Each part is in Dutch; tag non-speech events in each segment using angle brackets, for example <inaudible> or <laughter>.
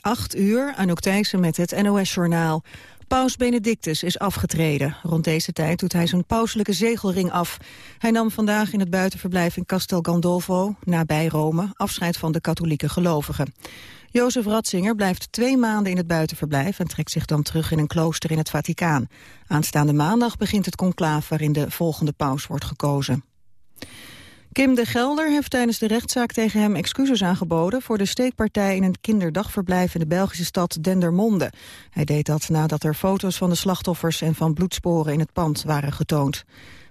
8 uur, Anouk Thijssen met het NOS-journaal. Paus Benedictus is afgetreden. Rond deze tijd doet hij zijn pauselijke zegelring af. Hij nam vandaag in het buitenverblijf in Castel Gandolfo, nabij Rome, afscheid van de katholieke gelovigen. Jozef Ratzinger blijft twee maanden in het buitenverblijf en trekt zich dan terug in een klooster in het Vaticaan. Aanstaande maandag begint het conclaaf waarin de volgende paus wordt gekozen. Kim de Gelder heeft tijdens de rechtszaak tegen hem excuses aangeboden voor de steekpartij in een kinderdagverblijf in de Belgische stad Dendermonde. Hij deed dat nadat er foto's van de slachtoffers en van bloedsporen in het pand waren getoond.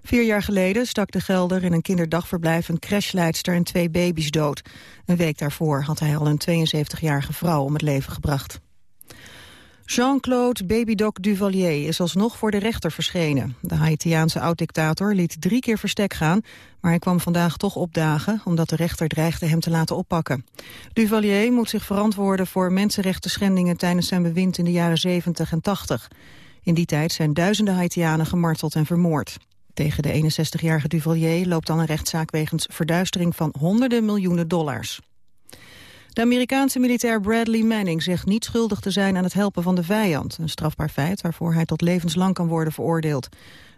Vier jaar geleden stak de Gelder in een kinderdagverblijf een crashleidster en twee baby's dood. Een week daarvoor had hij al een 72-jarige vrouw om het leven gebracht. Jean-Claude Babydoc Duvalier is alsnog voor de rechter verschenen. De Haitiaanse oud-dictator liet drie keer verstek gaan... maar hij kwam vandaag toch opdagen... omdat de rechter dreigde hem te laten oppakken. Duvalier moet zich verantwoorden voor mensenrechten schendingen... tijdens zijn bewind in de jaren 70 en 80. In die tijd zijn duizenden Haitianen gemarteld en vermoord. Tegen de 61-jarige Duvalier loopt dan een rechtszaak... wegens verduistering van honderden miljoenen dollars. De Amerikaanse militair Bradley Manning zegt niet schuldig te zijn aan het helpen van de vijand. Een strafbaar feit waarvoor hij tot levenslang kan worden veroordeeld.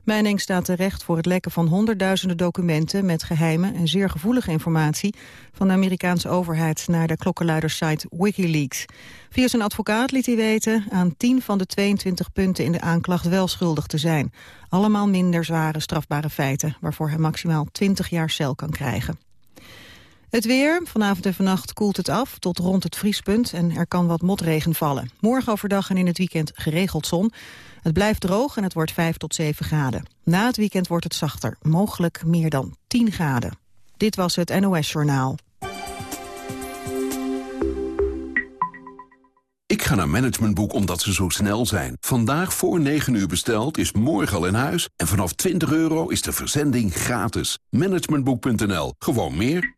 Manning staat terecht voor het lekken van honderdduizenden documenten met geheime en zeer gevoelige informatie van de Amerikaanse overheid naar de klokkenluidersite Wikileaks. Via zijn advocaat liet hij weten aan 10 van de 22 punten in de aanklacht wel schuldig te zijn. Allemaal minder zware strafbare feiten waarvoor hij maximaal 20 jaar cel kan krijgen. Het weer. Vanavond en vannacht koelt het af tot rond het vriespunt en er kan wat motregen vallen. Morgen overdag en in het weekend geregeld zon. Het blijft droog en het wordt 5 tot 7 graden. Na het weekend wordt het zachter, mogelijk meer dan 10 graden. Dit was het NOS Journaal. Ik ga naar Managementboek omdat ze zo snel zijn. Vandaag voor 9 uur besteld is morgen al in huis. En vanaf 20 euro is de verzending gratis. Managementboek.nl. Gewoon meer.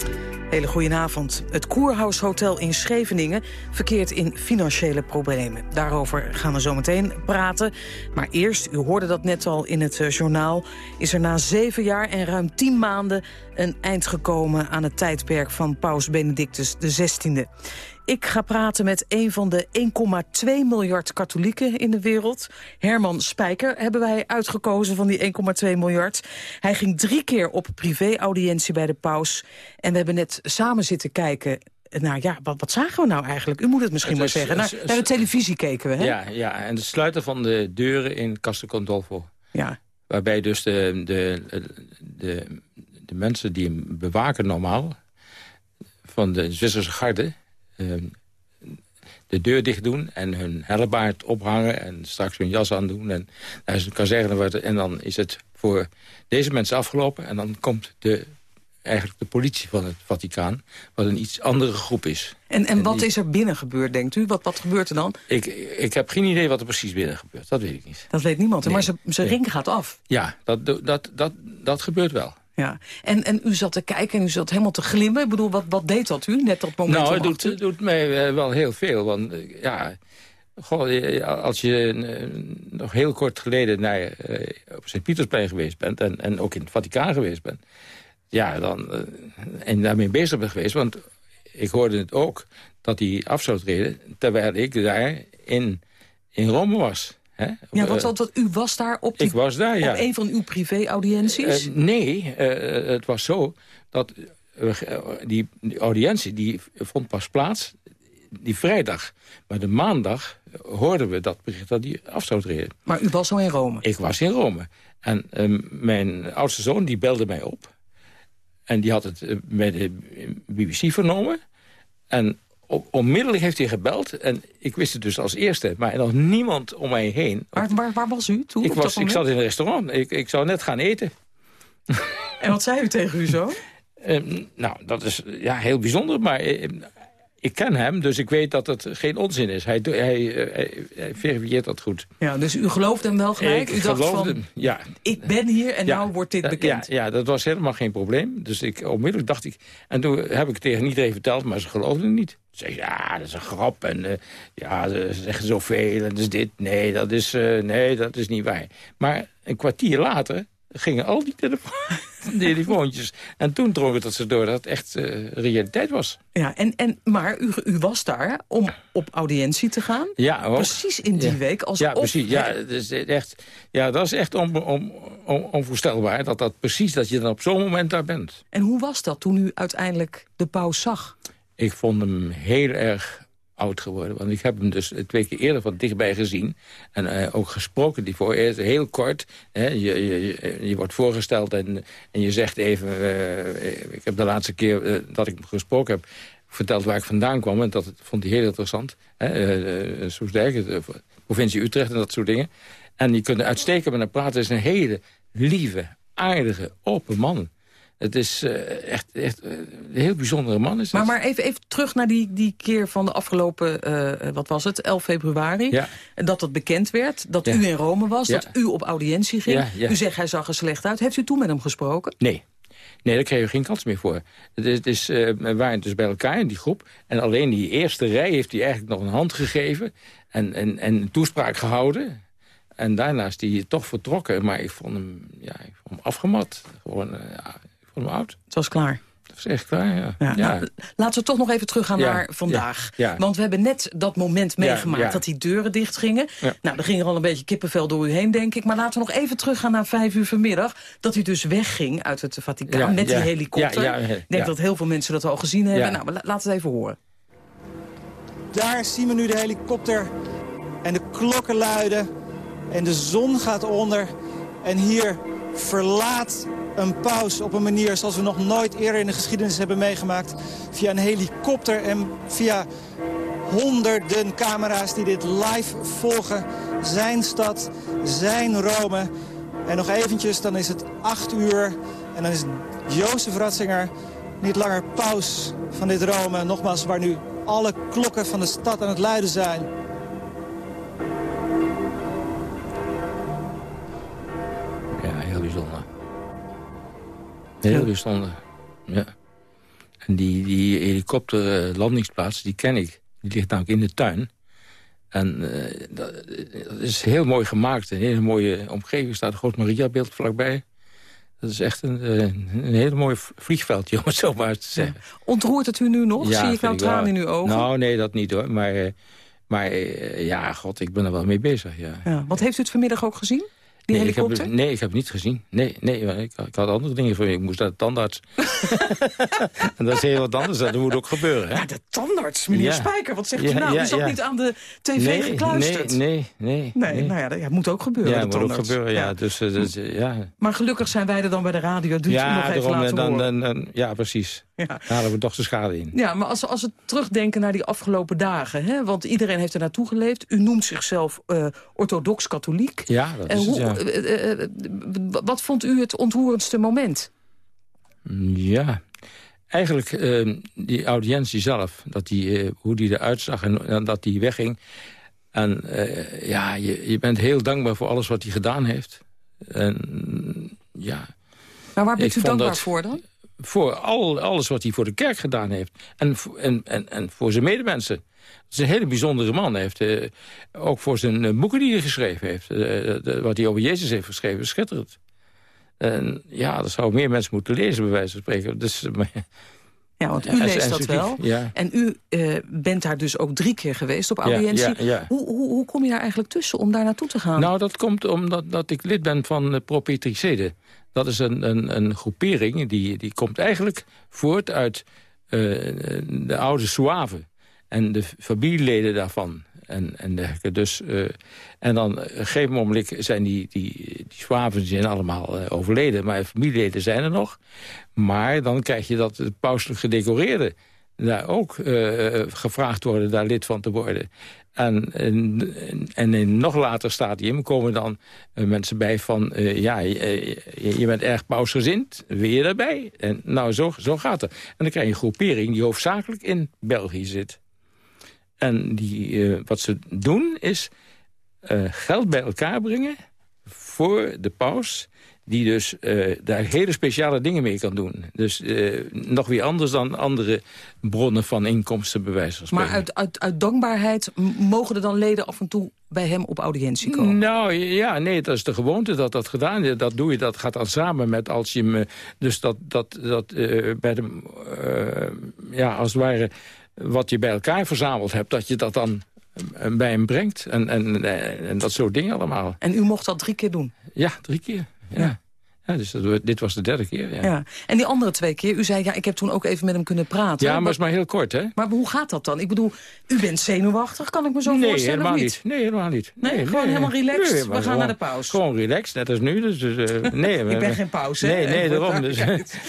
Hele goedenavond. Het Koerhuis Hotel in Scheveningen verkeert in financiële problemen. Daarover gaan we zo meteen praten. Maar eerst, u hoorde dat net al in het uh, journaal... is er na zeven jaar en ruim tien maanden een eind gekomen... aan het tijdperk van paus Benedictus XVI. Ik ga praten met een van de 1,2 miljard katholieken in de wereld. Herman Spijker hebben wij uitgekozen van die 1,2 miljard. Hij ging drie keer op privé-audiëntie bij de paus. En we hebben net samen zitten kijken nou ja, wat, wat, zagen we nou eigenlijk? U moet het misschien maar zeggen. Naar, naar, de televisie keken we, hè? Ja, ja, en het sluiten van de deuren in Castel Condolfo. Ja. Waarbij dus de, de, de, de mensen die hem bewaken normaal... van de Zwitserse garde... Ehm, de deur dicht doen en hun hellebaard ophangen... en straks hun jas aandoen en kan zeggen en dan is het voor deze mensen afgelopen... en dan komt de, eigenlijk de politie van het Vaticaan... wat een iets andere groep is. En, en, wat is er binnen gebeurd, denkt u? Wat, wat gebeurt er dan? Ik, ik heb geen idee wat er precies binnen gebeurt. Dat weet ik niet. Dat weet niemand, maar zijn ring gaat af. Ja, dat, dat, dat, dat gebeurt wel. Ja. En, en u zat te kijken en u zat helemaal te glimmen. Ik bedoel, wat, wat deed dat u net dat moment? Nou, het doet, het doet mij eh, wel heel veel. Want eh, ja, goh, als je nog heel kort geleden naar, uh, op Sint-Pietersplein geweest bent... En, en ook in het Vaticaan geweest bent... ja, dan, en daarmee bezig bent geweest... want ik hoorde het ook dat hij af zou treden... terwijl ik daar in, in Rome was Hè? Ja, want, want, want u was daar op, ik was daar, ja. op een van uw privé-audiënties? Uh, nee, uh, het was zo dat die, die, audiëntie die vond pas plaats die vrijdag. Maar de maandag hoorden we dat bericht dat die af zou treden. Maar u was al in Rome? Ik was in Rome. En mijn oudste zoon die belde mij op. En die had het bij de BBC vernomen. En onmiddellijk heeft hij gebeld. En ik wist het dus als eerste. Maar nog niemand om mij heen. Waar, waar, waar was u toen? Ik, was, ik zat in een restaurant. Ik, ik zou net gaan eten. En wat zei u tegen u zo? Uh, nou, dat is ja, heel bijzonder. Maar uh, ik ken hem, dus ik weet dat het geen onzin is. Hij, hij, hij, hij verifieert dat goed. Ja, dus u gelooft hem wel gelijk? Ik u dacht van, hem, ja. ik ben hier en ja, nou wordt dit bekend. Ja, ja, dat was helemaal geen probleem. Dus ik, onmiddellijk dacht ik... En toen heb ik het tegen iedereen verteld, maar ze geloofden het niet. Ze zeggen, ja, dat is een grap. En uh, ja, ze zeggen zoveel. En dat is dit. Nee, dat is, uh, nee, dat is niet waar. Maar een kwartier later gingen al <laughs> die telefoontjes. En toen drong het dat ze door dat het echt uh, realiteit was. Ja, en, en, maar u, u was daar om op audiëntie te gaan? Ja, ook. Precies in die ja. week. Als ja, precies. Ja, dat is echt, ja, dat is echt on, on, on, onvoorstelbaar. Dat, dat precies dat je dan op zo'n moment daar bent. En hoe was dat toen u uiteindelijk de paus zag? Ik vond hem heel erg oud geworden. Want ik heb hem dus twee keer eerder van dichtbij gezien. En uh, ook gesproken die voor eerst heel kort. Hè, je, je, je, wordt voorgesteld en, en je zegt even... Uh, ik heb de laatste keer uh, dat ik hem gesproken heb... verteld waar ik vandaan kwam. En dat vond hij heel interessant. Hè, Soesdijk, de provincie Utrecht en dat soort dingen. En je kunt uitstekend met hem praten. Is een hele lieve, aardige, open man. Het is uh, echt, echt uh, een heel bijzondere man. Is maar, maar even, even terug naar die, die keer van de afgelopen, uh, wat was het, 11 februari. Ja. Dat het bekend werd, dat ja. u in Rome was, ja. dat u op audiëntie ging. U zegt hij zag er slecht uit. Heeft u toen met hem gesproken? Nee. Nee, daar kreeg je geen kans meer voor. Het is, het is, we waren dus bij elkaar in die groep. En alleen die eerste rij heeft hij eigenlijk nog een hand gegeven. En, en, en een toespraak gehouden. En daarna is hij toch vertrokken. Maar ik vond hem, ja, ik vond hem afgemat. Gewoon, ja, van mijn oud. Het was klaar. Dat is echt klaar, ja. ja, ja. Nou, laten we toch nog even teruggaan ja, naar vandaag. Ja, Want we hebben net dat moment meegemaakt dat die deuren dicht gingen. Nou, er ging er al een beetje kippenvel door u heen, denk ik. Maar laten we nog even teruggaan naar vijf uur vanmiddag. Dat u dus wegging uit het Vaticaan met die helikopter. Ik denk dat heel veel mensen dat al gezien hebben. Nou, laten we het even horen. Daar zien we nu de helikopter en de klokken luiden. En de zon gaat onder. En hier verlaat een paus op een manier zoals we nog nooit eerder in de geschiedenis hebben meegemaakt. Via een helikopter en via honderden camera's die dit live volgen. Zijn stad, zijn Rome. En nog eventjes, dan is het acht uur. En dan is Jozef Ratzinger niet langer paus van dit Rome. Nogmaals, waar nu alle klokken van de stad aan het luiden zijn. Heel bijzonder, ja. En die, die helikopterlandingsplaats, die ken ik. Die ligt namelijk in de tuin. En uh, dat, is heel mooi gemaakt. Een hele mooie omgeving. Er staat een groot Maria-beeld vlakbij. Dat is echt een, een hele mooi vliegveldje, <laughs> om het zo maar te zeggen. Ja. Ontroert het u nu nog? Ja, Zie ik nou tranen in uw ogen? Nou, nee, dat niet hoor. Maar, maar ja, god, ik ben er wel mee bezig, ja. ja. Wat heeft u het vanmiddag ook gezien? Die nee, helikopter? Ik heb, nee, ik heb het niet gezien. Nee, nee ik, ik had andere dingen voor me. Ik moest naar de tandarts. <laughs> en dat is heel wat anders. Dat moet ook gebeuren. Hè? De tandarts, meneer ja. Spijker. Wat zegt u nou? Ja, u zat niet aan de tv nee, gekluisterd. Nee, nee, nee. Nee, nou ja, dat moet ook gebeuren, Ja, moet ook gebeuren, ja. Dus, uh, dus, ja. Maar gelukkig zijn wij er dan bij de radio. Ja, nog even daarom, laten dan, horen. dan, dan, ja, precies. Ja. Halen we toch de schade in. Ja, maar als, als we terugdenken naar die afgelopen dagen... Hè, want iedereen heeft er naartoe geleefd. U noemt zichzelf uh, orthodox-katholiek. Ja, dat is hoe, het, ja. uh, uh, wat vond u het ontroerendste moment? Ja, eigenlijk die audiëntie zelf. Dat die, hoe die eruit zag en, dat die wegging. En uh, ja, je, je bent heel dankbaar voor alles wat hij gedaan heeft. En ja... Maar waar bent u dankbaar dat, voor dan? Voor al, alles wat hij voor de kerk gedaan heeft. En, en, en, en voor zijn medemensen. Het is een hele bijzondere man. Hij heeft, uh, ook voor zijn uh, boeken die hij geschreven heeft. De, wat hij over Jezus heeft geschreven, schitterend. En ja, dat zouden meer mensen moeten lezen, bij wijze van spreken. Dus, Ja, want u leest dat wel. En u uh, bent daar dus ook drie keer geweest op audiëntie. Hoe, hoe, hoe, kom je daar eigenlijk tussen om daar naartoe te gaan? Nou, dat komt omdat dat ik lid ben van uh, Propetricede. Dat is een, een, een groepering die, die komt eigenlijk voort uit uh, de oude Suaven en de familieleden daarvan. En, en. Dus, uh, en dan op een gegeven moment zijn die, die, die zwaven zijn allemaal uh, overleden. Maar familieleden zijn er nog. Maar dan krijg je dat de pauselijk gedecoreerde daar ook gevraagd worden daar lid van te worden. En, en, en in nog later stadium komen dan mensen bij van... ja, je, je, bent erg pausgezind, wil je daarbij? En nou, zo, zo gaat het. En dan krijg je een groepering die hoofdzakelijk in België zit. En die, wat ze doen is geld bij elkaar brengen voor de paus die dus uh, daar hele speciale dingen mee kan doen. Dus nog weer anders dan andere bronnen van inkomsten, bij wijze van spreken. Maar uit, uit, uit dankbaarheid mogen er dan leden af en toe bij hem op audiëntie komen? Nou ja, nee, dat is de gewoonte dat dat gedaan is. Dat doe je, dat gaat dan samen met als je me... Dus dat, dat, dat bij de... ja, als het ware wat je bij elkaar verzameld hebt... dat je dat dan eh, bij hem brengt. En, en, eh, en dat soort dingen allemaal. En u mocht dat drie keer doen? Ja, drie keer. Ja. Ja, dus dit was de derde keer, ja. ja. En die andere twee keer, u zei, ja, ik heb toen ook even met hem kunnen praten. Ja, maar het is maar heel kort, hè? Maar hoe gaat dat dan? Ik bedoel, u bent zenuwachtig, kan ik me zo nee, voorstellen, helemaal niet? Nee, helemaal niet. Nee, gewoon helemaal relaxed, we gaan naar de pauze. Gewoon relaxed, net als nu. Dus, dus uh, <laughs> nee, ik ben geen pauze, Nee, nee, <laughs> daarom. Dus,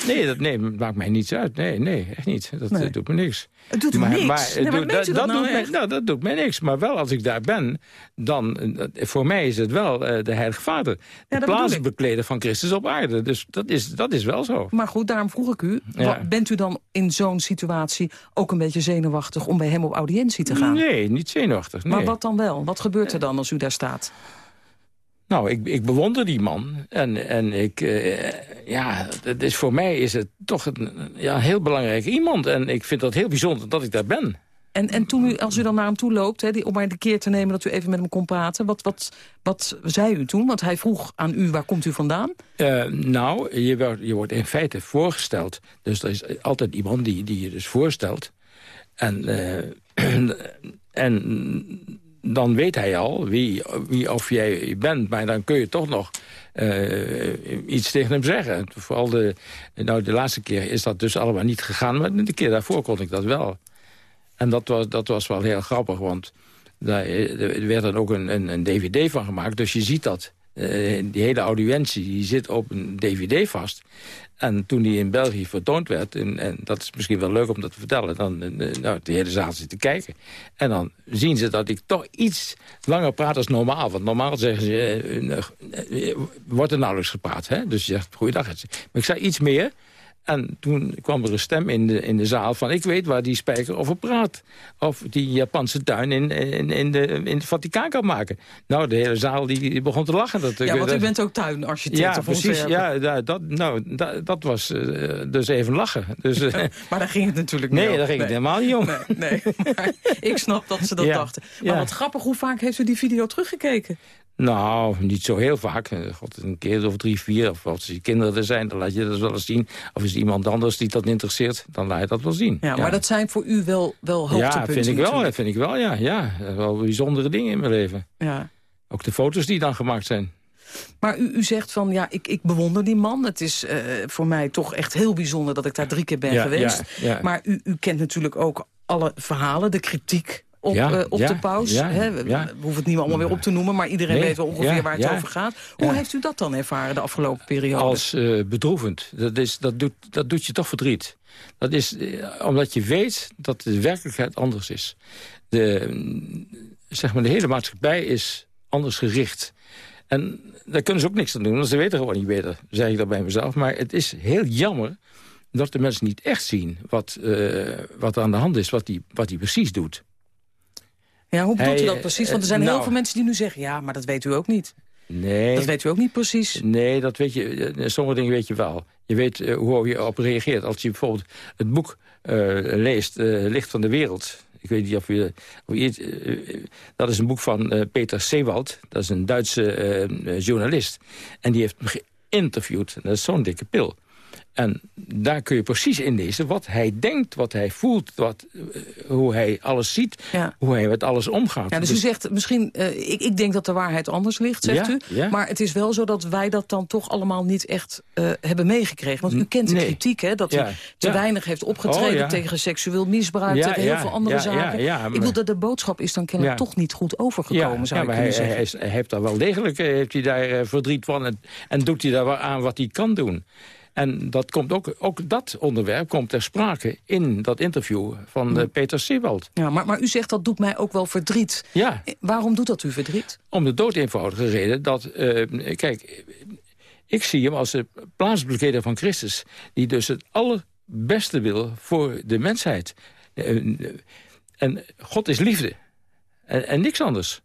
nee, dat nee, maakt mij niets uit. Nee, nee, echt niet. Dat doet me niks. Het doet maar, niks? Maar, dat, dat, nou doet mij, nou, dat doet mij niks. Maar wel als ik daar ben, dan... Voor mij is het wel uh, de Heilige Vader. De plaats bekleden van Christus op Dus dat is, dat is wel zo. Maar goed, daarom vroeg ik u. Ja. Bent u dan in zo'n situatie ook een beetje zenuwachtig... om bij hem op audiëntie te gaan? Nee, niet zenuwachtig. Nee. Maar wat dan wel? Wat gebeurt er dan als u daar staat? Nou, ik, ik bewonder die man. En, en ik, uh, ja, het is, voor mij is het toch een ja, heel belangrijk iemand. En ik vind dat heel bijzonder dat ik daar ben. En, en toen u, als u dan naar hem toe loopt, die, om maar de keer te nemen dat u even met hem kon praten... wat, wat, wat zei u toen? Want hij vroeg aan u, waar komt u vandaan? Uh, nou, je, wordt, je wordt in feite voorgesteld. Dus er is altijd iemand die, die je dus voorstelt. En, uh, <clears throat> en dan weet hij al wie, wie of jij bent. Maar dan kun je toch nog uh, iets tegen hem zeggen. Vooral de, nou, de laatste keer is dat dus allemaal niet gegaan. Maar de keer daarvoor kon ik dat wel. En dat was, dat was wel heel grappig, want daar, er werd dan ook een, een, een dvd van gemaakt. Dus je ziet dat. Uh, die hele audiëntie die zit op een dvd vast. En toen die in België vertoond werd, en, dat is misschien wel leuk om dat te vertellen... dan uh, nou, de hele zaal zit te kijken. En dan zien ze dat ik toch iets langer praat als normaal. Want normaal zeggen ze, wordt er nauwelijks gepraat. Hè? Dus je zegt, goeiedag. Maar ik zei iets meer... En toen kwam er een stem in de, in de zaal van... ik weet waar die spijker over praat. Of die Japanse tuin in, in, in, de, in het Vaticaan kan maken. Nou, de hele zaal die, begon te lachen. Dat, ja, want u bent ook tuinarchitect ja, precies, Ja, dat, nou, dat, dat was uh, dus even lachen. Dus, uh, maar daar ging het natuurlijk niet Nee, om. daar ging het helemaal niet om. Nee, nee <laughs> maar ik snap dat ze dat ja, dachten. Maar wat grappig, hoe vaak heeft u die video teruggekeken? Nou, niet zo heel vaak. Eh, God, een keer of drie, vier. Of als je kinderen er zijn, dan laat je dat wel eens zien. Of is iemand anders die dat interesseert, dan laat je dat wel zien. Ja, maar dat zijn voor u wel, wel hoogtepunten Ja, vind ik wel, vind ik wel, ja. ja. Wel bijzondere dingen in mijn leven. Ja. Ook de foto's die dan gemaakt zijn. Maar u, u zegt van, ja, ik, ik bewonder die man. Het is uh, voor mij toch echt heel bijzonder dat ik daar drie keer ben ja, geweest. Ja, ja. Maar u, u kent natuurlijk ook alle verhalen, de kritiek op, ja, uh, op ja, de paus. ja? We, hoeven het niet allemaal weer op te noemen... maar iedereen Nee, weet wel ongeveer waar het over gaat. Hoe heeft u dat dan ervaren de afgelopen periode? Als uh, bedroevend. Dat, is, dat, doet, dat doet je toch verdriet. Dat is uh, omdat je weet dat de werkelijkheid anders is. De, zeg maar, de hele maatschappij is anders gericht. En daar kunnen ze ook niks aan doen, want ze weten gewoon niet beter. Zeg ik dat bij mezelf. Maar het is heel jammer dat de mensen niet echt zien wat, wat er aan de hand is, wat hij wat die precies doet. Ja, hoe bedoelt Hij, u dat precies? Want er zijn eh, heel nou. veel mensen die nu zeggen... ja, maar dat weet u ook niet. Nee. Dat weet u ook niet precies. Nee, dat weet je. eh, Sommige dingen weet je wel. Je weet uh, hoe je op reageert. Als je bijvoorbeeld het boek uh, leest, uh, Licht van de Wereld. Ik weet niet of je... Of je dat is een boek van Peter Sewald. Dat is een Duitse journalist. En die heeft me geïnterviewd. Dat is zo'n dikke pil. En daar kun je precies inlezen wat hij denkt, wat hij voelt... Wat, eh, hoe hij alles ziet, hoe hij met alles omgaat. Ja, dus, u zegt misschien, uh, ik, ik denk dat de waarheid anders ligt, zegt u. Maar het is wel zo dat wij dat dan toch allemaal niet echt uh, hebben meegekregen. Want u kent de kritiek, hè, dat hij te weinig heeft opgetreden... Oh, tegen seksueel misbruik, tegen heel veel andere zaken. Ik bedoel, dat de boodschap is dan kennelijk toch niet goed overgekomen, zou ja, maar hij, hij, hij, heeft daar wel degelijk heeft hij daar, verdriet van... En, en doet hij daar aan wat hij kan doen. En dat komt ook, ook dat onderwerp komt ter sprake in dat interview van uh, Peter Sewald. Ja, maar, maar u zegt dat doet mij ook wel verdriet. Ja. Eh, waarom doet dat u verdriet? Om de dood eenvoudige reden dat... Uh, kijk, ik zie hem als de plaatsbekleder van Christus... die dus het allerbeste wil voor de mensheid. En God is liefde. En, en niks anders.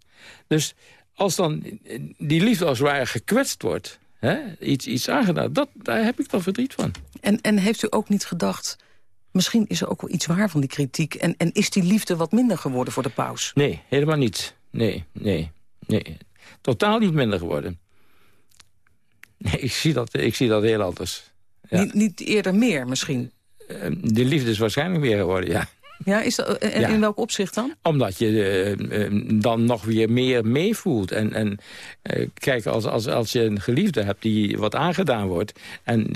Dus als dan die liefde als het ware gekwetst wordt hè, iets, iets aangedaan. Dat, daar heb ik dan verdriet van. En, en heeft u ook niet gedacht... misschien is er ook wel iets waar van die kritiek... en, en is die liefde wat minder geworden voor de paus? Nee, helemaal niet. Nee, nee, nee. Totaal niet minder geworden. Nee, ik zie dat, ik zie dat heel anders. Ja. Niet, niet eerder meer misschien? Ehm, de liefde is waarschijnlijk meer geworden, ja. Ja, is dat, en in welk opzicht dan? Omdat je uh, uh, dan nog weer meer meevoelt. En, en uh, kijk, als, als, als je een geliefde hebt die wat aangedaan wordt... en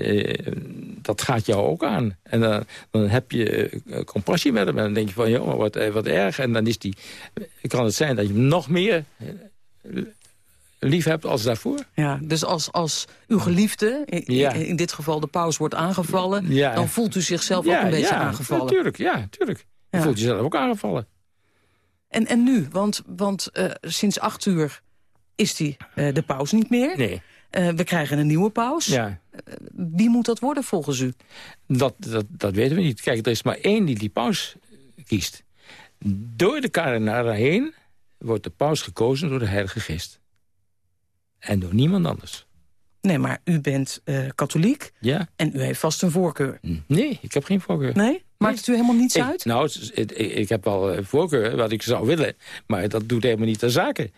dat gaat jou ook aan. En dan, dan heb je compassie met hem. En dan denk je van, joh, wat, wat erg. En dan is die, kan het zijn dat je hem nog meer lief hebt als daarvoor. Ja, dus als, als uw geliefde, in, in dit geval de paus, wordt aangevallen... Ja. dan voelt u zichzelf ook een beetje aangevallen. Natuurlijk, ja, natuurlijk. Je voelt jezelf ook aangevallen. En, en nu? Want, want uh, sinds acht uur is die, uh, de paus niet meer. Nee. Uh, we krijgen een nieuwe paus. Ja. wie moet dat worden volgens u? Dat, dat, dat weten we niet. Kijk, er is maar één die die paus kiest. Door de kardinalen heen wordt de paus gekozen door de Heilige Geest. En door niemand anders. Nee, maar u bent uh, katholiek ja. en u heeft vast een voorkeur. Nee, ik heb geen voorkeur. Nee? Maakt het u helemaal niets ik, uit? Nou, ik, ik, heb wel eh, voorkeur wat ik zou willen. Maar dat doet helemaal niet de zaken.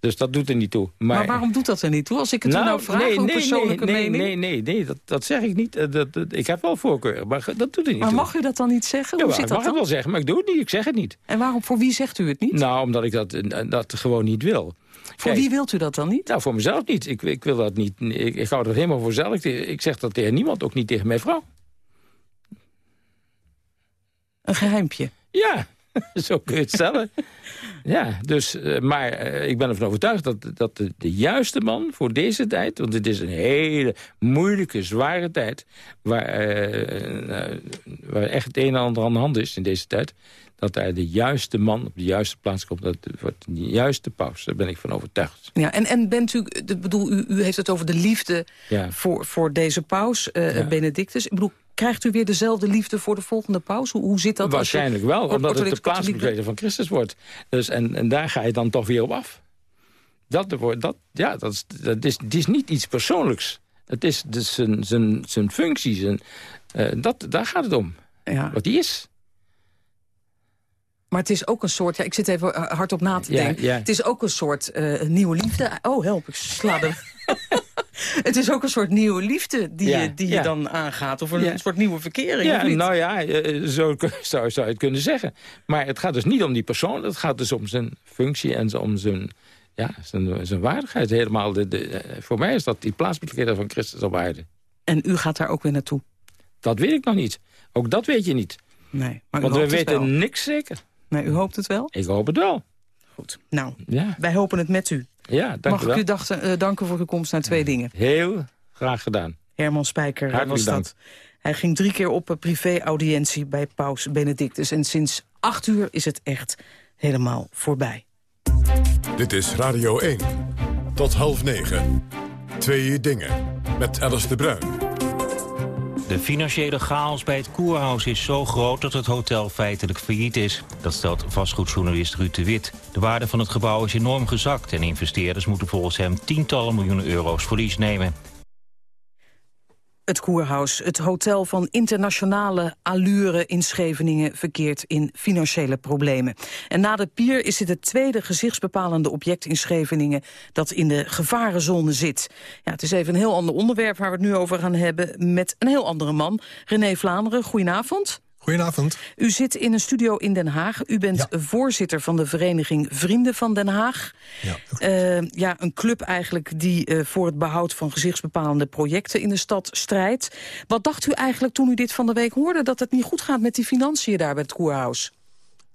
Dus dat doet er niet toe. Maar, maar waarom doet dat er niet toe? Als ik het nou, nou vraag, nee, nee, persoonlijke nee, mening? Nee, nee, nee, dat, dat zeg ik niet. Eh, dat, dat, ik heb wel voorkeur, maar dat doet er niet maar toe. mag u dat dan niet zeggen? Hoe ja, zit ik dat mag dan? het wel zeggen, maar ik doe het niet. Ik zeg het niet. En waarom, voor wie zegt u het niet? Nou, omdat ik dat, dat gewoon niet wil. Voor wie wilt u dat dan niet? Nou, voor mezelf niet. Ik, ik wil dat niet. Ik, ik hou dat helemaal voor zelf. Ik zeg dat tegen niemand, ook niet tegen mijn vrouw. Een geheimpje? Ja, <laughs> zo kun je het stellen. <laughs> ja, dus, uh, maar uh, ik ben ervan overtuigd dat, dat de, de, juiste man voor deze tijd... want het is een hele moeilijke, zware tijd... waar, uh, waar echt het een en ander aan de hand is in deze tijd dat daar de juiste man op de juiste plaats komt. Dat wordt de juiste paus. Daar ben ik van overtuigd. Ja, en, en bent u, bedoel, u, u heeft het over de liefde ja. voor, voor deze paus, uh, ja. Benedictus. Ik bedoel, krijgt u weer dezelfde liefde voor de volgende paus? Hoe, hoe zit dat? Waarschijnlijk je, wel, omdat het de plaatsbekleder van Christus wordt. Dus, en, en daar ga je dan toch weer op af. Dat, dat, ja, dat, is, dat is, het is niet iets persoonlijks. Het is dus zijn, zijn, zijn functie. Zijn, uh, dat, daar gaat het om. Ja. Wat die is. Maar het is ook een soort, ja, ik zit even hard op na te denken. Ja, ja. Het is ook een soort uh, nieuwe liefde. Oh, help, ik sla er. <laughs> <laughs> het is ook een soort nieuwe liefde die, ja, je, die je dan aangaat. Of een, soort nieuwe verkering. Ja, nou ja, zo <laughs> zou, zou je het kunnen zeggen. Maar het gaat dus niet om die persoon. Het gaat dus om zijn functie en om zijn, ja, zijn, zijn waardigheid. Helemaal de, de, voor mij is dat die plaatsbekleder van Christus op waarde. En u gaat daar ook weer naartoe? Dat weet ik nog niet. Ook dat weet je niet. Nee, maar Want we weten wel. niks zeker. Nee, u hoopt het wel? Ik hoop het wel. Goed. Nou, ja. wij hopen het met u. Ja, dank Mag ik u dachten, uh, danken voor uw komst naar twee dingen? Heel graag gedaan. Herman Spijker Hartelijk was dat. Dank. Hij ging drie keer op een privé-audiëntie bij paus Benedictus. En sinds acht uur is het echt helemaal voorbij. Dit is Radio 1. Tot half negen. Twee dingen. Met Alice de Bruin. De financiële chaos bij het Koerhuis is zo groot dat het hotel feitelijk failliet is. Dat stelt vastgoedjournalist Ruud de Wit. De waarde van het gebouw is enorm gezakt... en investeerders moeten volgens hem tientallen miljoenen euro's verlies nemen. Het Koerhuis, het hotel van internationale allure in Scheveningen... verkeert in financiële problemen. En na de pier is dit het tweede gezichtsbepalende object in Scheveningen... dat in de gevarenzone zit. Ja, het is even een heel ander onderwerp waar we het nu over gaan hebben... met een heel andere man, René Vlaanderen. Goedenavond. Goedenavond. U zit in een studio in Den Haag. U bent voorzitter van de vereniging Vrienden van Den Haag. Ja, uh, ja een club eigenlijk die uh, voor het behoud van gezichtsbepalende projecten in de stad strijdt. Wat dacht u eigenlijk toen u dit van de week hoorde... dat het niet goed gaat met die financiën daar bij het Koerhuis?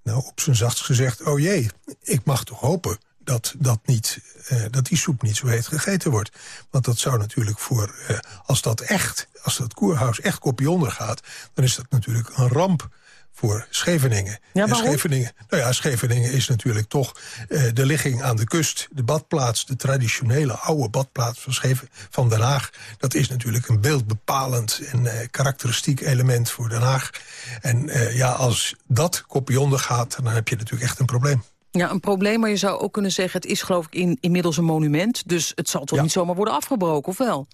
Nou, op zijn zachtst gezegd, oh jee, ik mag toch hopen dat, dat, niet, uh, dat die soep niet zo heet gegeten wordt. Want dat zou natuurlijk voor, uh, als dat echt, als dat koerhuis echt kopie onder gaat... dan is dat natuurlijk een ramp voor Scheveningen. Ja, en Scheveningen, nou ja, Scheveningen is natuurlijk toch uh, de ligging aan de kust. De badplaats, de traditionele oude badplaats van, Scheven, van Den Haag. Dat is natuurlijk een beeldbepalend en uh, karakteristiek element voor Den Haag. En uh, ja, als dat kopie onder gaat, dan heb je natuurlijk echt een probleem. Ja, een probleem, maar je zou ook kunnen zeggen... het is geloof ik in, inmiddels een monument... dus het zal toch ja. niet zomaar worden afgebroken, of wel?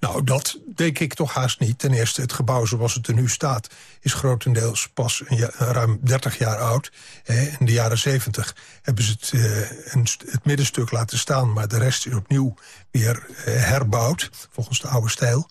Nou, dat denk ik toch haast niet. Ten eerste, het gebouw zoals het er nu staat... is grotendeels pas een ruim 30 jaar oud. In de jaren 70 hebben ze het, eh, een, het middenstuk laten staan... maar de rest is opnieuw weer eh, herbouwd, volgens de oude stijl.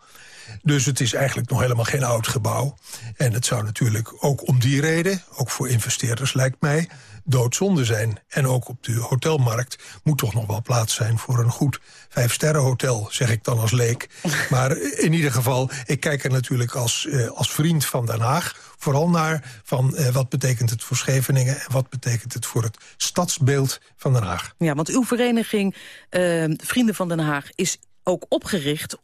Dus het is eigenlijk nog helemaal geen oud gebouw. En het zou natuurlijk ook om die reden, ook voor investeerders lijkt mij doodzonde zijn. En ook op de hotelmarkt moet toch nog wel plaats zijn... voor een goed vijfsterrenhotel, zeg ik dan als leek. <laughs> Maar in ieder geval, ik kijk er natuurlijk als, uh, als vriend van Den Haag... vooral naar van uh, wat betekent het voor Scheveningen... en wat betekent het voor het stadsbeeld van Den Haag. Ja, want uw vereniging uh, Vrienden van Den Haag is ook opgericht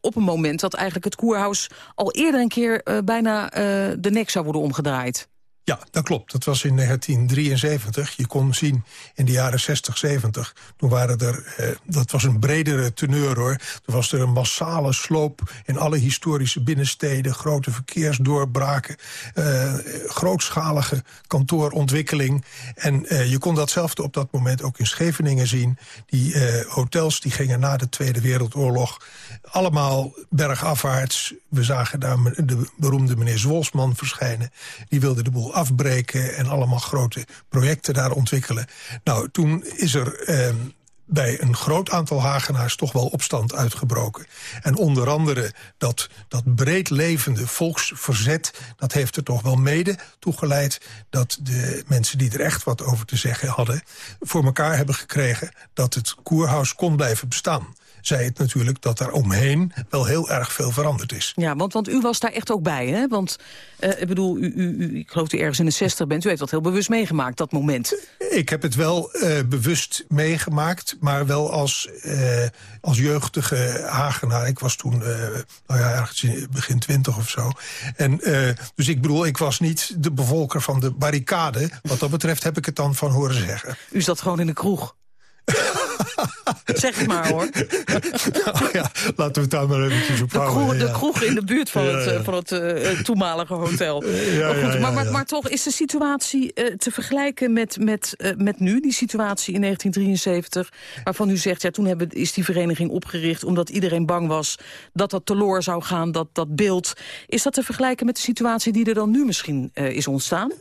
op een moment dat eigenlijk het koerhuis al eerder een keer uh, bijna uh, de nek zou worden omgedraaid. Ja, dat klopt. Dat was in 1973. Je kon zien in de jaren 60, 70. Toen waren er, eh, dat was een bredere teneur hoor. Toen was er een massale sloop in alle historische binnensteden. Grote verkeersdoorbraken. Eh, grootschalige kantoorontwikkeling. En eh, je kon datzelfde op dat moment ook in Scheveningen zien. Die eh, hotels die gingen na de Tweede Wereldoorlog allemaal bergafwaarts. We zagen daar de beroemde meneer Zwolsman verschijnen. Die wilde de boel afbreken en allemaal grote projecten daar ontwikkelen. Nou, toen is er eh, bij een groot aantal Hagenaars toch wel opstand uitgebroken. En onder andere dat, dat breed levende volksverzet... dat heeft er toch wel mede toegeleid... dat de mensen die er echt wat over te zeggen hadden... voor elkaar hebben gekregen dat het koerhuis kon blijven bestaan zei het natuurlijk dat daar omheen wel heel erg veel veranderd is. Ja, want, want u was daar echt ook bij, hè? Want uh, ik bedoel, u, u, u, ik geloof dat u ergens in de 60 bent. U heeft dat heel bewust meegemaakt, dat moment. Ik heb het wel uh, bewust meegemaakt, maar wel als, uh, als jeugdige Hagenaar. Ik was toen, nou ja, ergens in begin twintig of zo. En, dus ik bedoel, ik was niet de bevolker van de barricade. Wat dat betreft heb ik het dan van horen zeggen. U zat gewoon in de kroeg? Zeg het maar, hoor. <laughs> oh ja, laten we het daar maar eventjes op de houden. Kroeg, de kroeg in de buurt van ja, het, ja. Van het uh, toenmalige hotel. Ja, maar, goed, maar, maar, maar, toch is de situatie uh, te vergelijken met, met, uh, met nu, die situatie in 1973... waarvan u zegt, ja, toen hebben, is die vereniging opgericht... omdat iedereen bang was dat dat teloor zou gaan, dat, dat beeld. Is dat te vergelijken met de situatie die er dan nu misschien is ontstaan?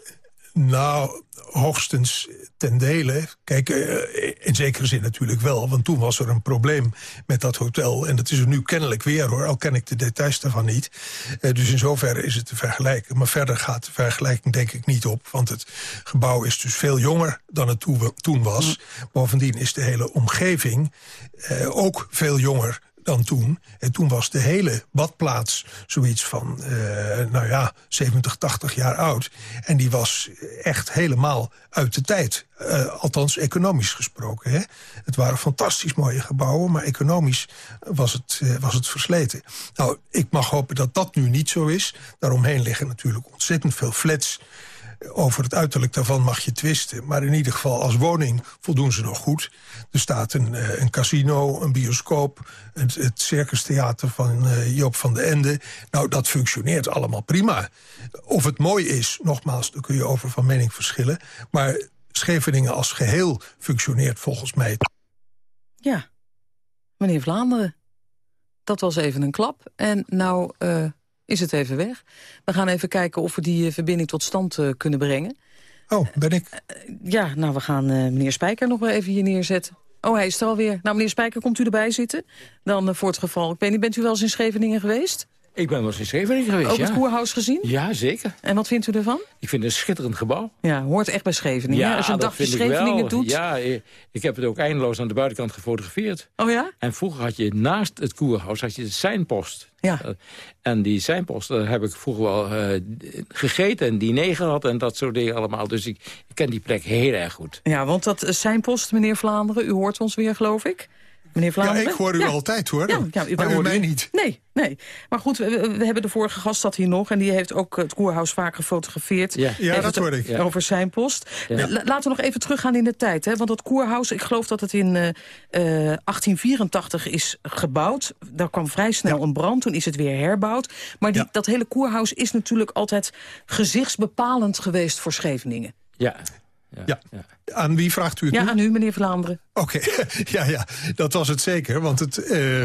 Nou, hoogstens ten dele. Kijk, in zekere zin natuurlijk wel. Want toen was er een probleem met dat hotel. En dat is er nu kennelijk weer, hoor. Al ken ik de details daarvan niet. Dus in zoverre is het te vergelijken. Maar verder gaat de vergelijking denk ik niet op. Want het gebouw is dus veel jonger dan het toen was. Bovendien is de hele omgeving ook veel jonger dan toen. En toen was de hele badplaats zoiets van, uh, nou ja, 70, 80 jaar oud. En die was echt helemaal uit de tijd. Uh, althans, economisch gesproken. Hè? Het waren fantastisch mooie gebouwen, maar economisch was het, uh, was het versleten. Nou, ik mag hopen dat dat nu niet zo is. Daaromheen liggen natuurlijk ontzettend veel flats over het uiterlijk daarvan mag je twisten. Maar in ieder geval als woning voldoen ze nog goed. Er staat een, een casino, een bioscoop, het, het Circus Theater van uh, Joop van den Ende. Nou, dat functioneert allemaal prima. Of het mooi is, nogmaals, daar kun je over van mening verschillen. Maar Scheveningen als geheel functioneert volgens mij... Ja, meneer Vlaanderen. dat was even een klap. En nou uh, is het even weg. We gaan even kijken of we die uh, verbinding tot stand uh, kunnen brengen. Oh, ben ik? ja, nou, we gaan meneer Spijker nog wel even hier neerzetten. Oh, hij is er alweer. Nou, meneer Spijker, komt u erbij zitten? Dan voor het geval. Ik weet niet, bent u wel eens in Scheveningen geweest? Ik ben wel eens in Scheveningen geweest, Ook ja. het Koerhuis gezien? Ja, zeker. En wat vindt u ervan? Ik vind het een schitterend gebouw. Ja, hoort echt bij Scheveningen. Ja, Als je een dagje Scheveningen doet. Ja, ik, ik heb het ook eindeloos aan de buitenkant gefotografeerd. Oh ja? En vroeger had je naast het Koerhuis had je de seinpost. Ja. Uh, en die seinpost, daar heb ik vroeger wel uh, gegeten en diner gehad en dat soort dingen allemaal. Dus ik, ik ken die plek heel erg goed. Ja, want dat seinpost, meneer Vlaanderen, u hoort ons weer, geloof ik. Meneer Vlaanderen? Ja, ik hoor u ja. altijd, hoor. Ja, ja, maar u mij u... niet. Nee, nee. Maar goed, we, we, hebben de vorige gast dat hier nog... en die heeft ook het Koerhuis vaak gefotografeerd. Ja, ja dat hoor ik. Over zijn post. Ja. Laten we nog even teruggaan in de tijd. Hè? Want dat Koerhuis, ik geloof dat het in uh, uh, 1884 is gebouwd. Daar kwam vrij snel ja. een brand, toen is het weer herbouwd. Maar die, dat hele Koerhuis is natuurlijk altijd gezichtsbepalend geweest voor Scheveningen. Ja. Ja. ja. Aan wie vraagt u het Ja, nu? aan u, meneer Vlaanderen. Oké, okay. <laughs> ja, ja, dat was het zeker. Want het, uh,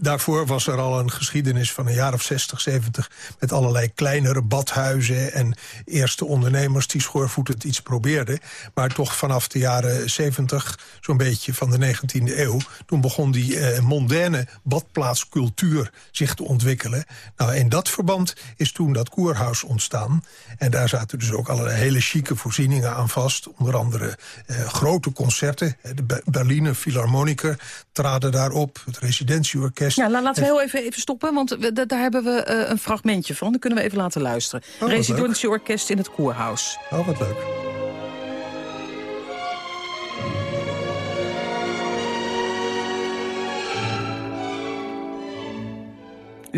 daarvoor was er al een geschiedenis van een jaar of 60, 70... met allerlei kleinere badhuizen en eerste ondernemers... die schoorvoetend iets probeerden. Maar toch vanaf de jaren 70, zo'n beetje van de 19e eeuw... toen begon die uh, mondaine badplaatscultuur zich te ontwikkelen. Nou, in dat verband is toen dat koerhuis ontstaan. En daar zaten dus ook allerlei hele chique voorzieningen aan vast. Onder andere uh, grote concerten. De Berliner Philharmoniker traden daarop. Het residentieorkest. Ja, laten we heel even, even stoppen, want we, daar hebben we uh, een fragmentje van. Dat kunnen we even laten luisteren. Oh, residentieorkest in het Koerhuis. Oh, wat leuk.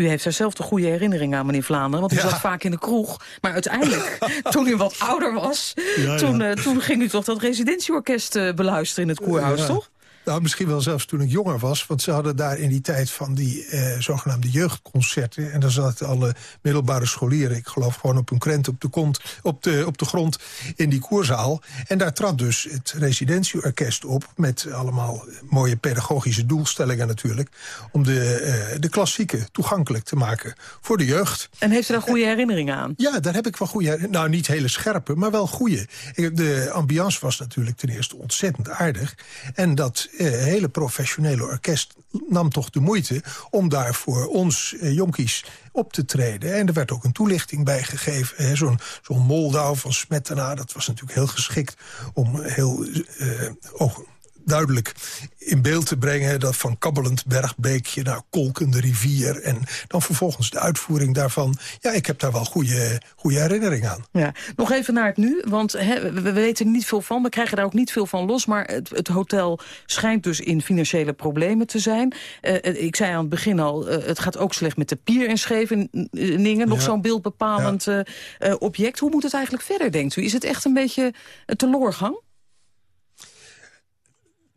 U heeft er zelf de goede herinnering aan, meneer Vlaanderen. Want u ja. zat vaak in de kroeg. Maar uiteindelijk, <laughs> toen u wat ouder was... Ja, toen, ja. Uh, toen ging u toch dat residentieorkest uh, beluisteren in het Koerhuis, toch? Nou, misschien wel zelfs toen ik jonger was. Want ze hadden daar in die tijd van die eh, zogenaamde jeugdconcerten. En daar zaten alle middelbare scholieren, ik geloof gewoon op een krent op de, kont, op de, op de grond in die koerzaal. En daar trad dus het residentieorkest op. Met allemaal mooie pedagogische doelstellingen natuurlijk. Om de, eh, de klassieken toegankelijk te maken voor de jeugd. En heeft u daar goede herinneringen aan? Ja, daar heb ik wel goede herinneringen. Nou, niet hele scherpe, maar wel goede. De ambiance was natuurlijk ten eerste ontzettend aardig. En dat hele professionele orkest nam toch de moeite... om daar voor ons uh, jonkies op te treden. En er werd ook een toelichting bij gegeven. Zo'n zo Moldau van Smetana, dat was natuurlijk heel geschikt... om heel uh, oh, duidelijk in beeld te brengen... dat van kabbelend bergbeekje naar kolkende rivier... en dan vervolgens de uitvoering daarvan. Ja, ik heb daar wel goede, goede herinnering aan. Ja. Nog even naar het nu, want he, we weten er niet veel van. We krijgen daar ook niet veel van los. Maar het, het hotel schijnt dus in financiële problemen te zijn. Uh, ik zei aan het begin al, uh, het gaat ook slecht met de pier in Scheveningen. Nog ja. zo'n beeldbepalend ja. uh, object. Hoe moet het eigenlijk verder, denkt u? Is het echt een beetje een teloorgang?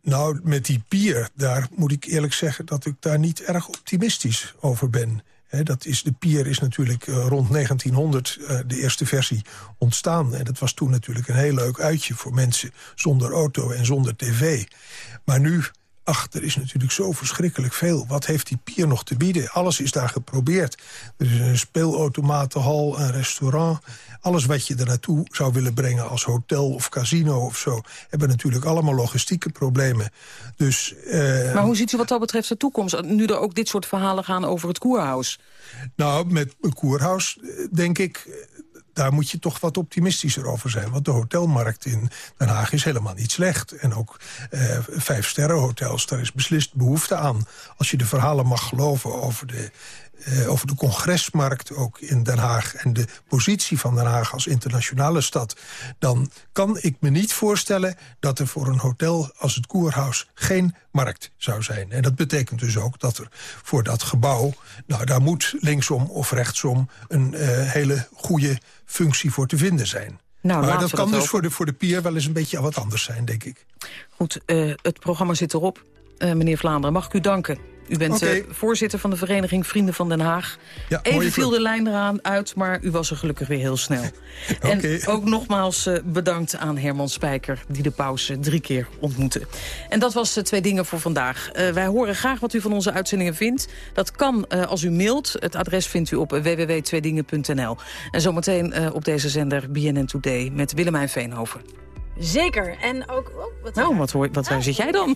Nou, met die pier, daar moet ik eerlijk zeggen... dat ik daar niet erg optimistisch over ben. Dat is, de pier is natuurlijk uh, rond 1900 uh, de eerste versie ontstaan. En dat was toen natuurlijk een heel leuk uitje voor mensen... zonder auto en zonder tv. Maar nu, ach, er is natuurlijk zo verschrikkelijk veel. Wat heeft die pier nog te bieden? Alles is daar geprobeerd. Er is een speelautomatenhal, een restaurant... Alles wat je er naartoe zou willen brengen als hotel of casino of zo... hebben natuurlijk allemaal logistieke problemen. Dus, uh, maar hoe ziet u wat dat betreft de toekomst? Nu er ook dit soort verhalen gaan over het koerhuis. Nou, met koerhuis denk ik... Daar moet je toch wat optimistischer over zijn. Want de hotelmarkt in Den Haag is helemaal niet slecht. En ook uh, vijfsterrenhotels, daar is beslist behoefte aan. Als je de verhalen mag geloven over de uh, over de congresmarkt ook in Den Haag... en de positie van Den Haag als internationale stad... dan kan ik me niet voorstellen dat er voor een hotel als het Koerhuis... geen markt zou zijn. En dat betekent dus ook dat er voor dat gebouw... nou, daar moet linksom of rechtsom een uh, hele goede functie voor te vinden zijn. Nou, maar dat kan dat dus voor de, voor de pier wel eens een beetje wat anders zijn, denk ik. Goed, uh, het programma zit erop. Meneer Vlaanderen, mag ik u danken U bent eh, voorzitter van de vereniging Vrienden van Den Haag. Ja, Even viel de lijn eraan uit, maar u was er gelukkig weer heel snel. <laughs> En ook nogmaals eh, bedankt aan Herman Spijker... die de pauze drie keer ontmoette. En dat was de twee dingen voor vandaag. Eh, wij horen graag wat u van onze uitzendingen vindt. Dat kan eh, als u mailt. Het adres vindt u op www.tweedingen.nl. En zometeen eh, op deze zender BNN Today met Willemijn Veenhoven. Zeker. En ook... Oh, wat Nou, wat, hoor, wat waar zit jij dan?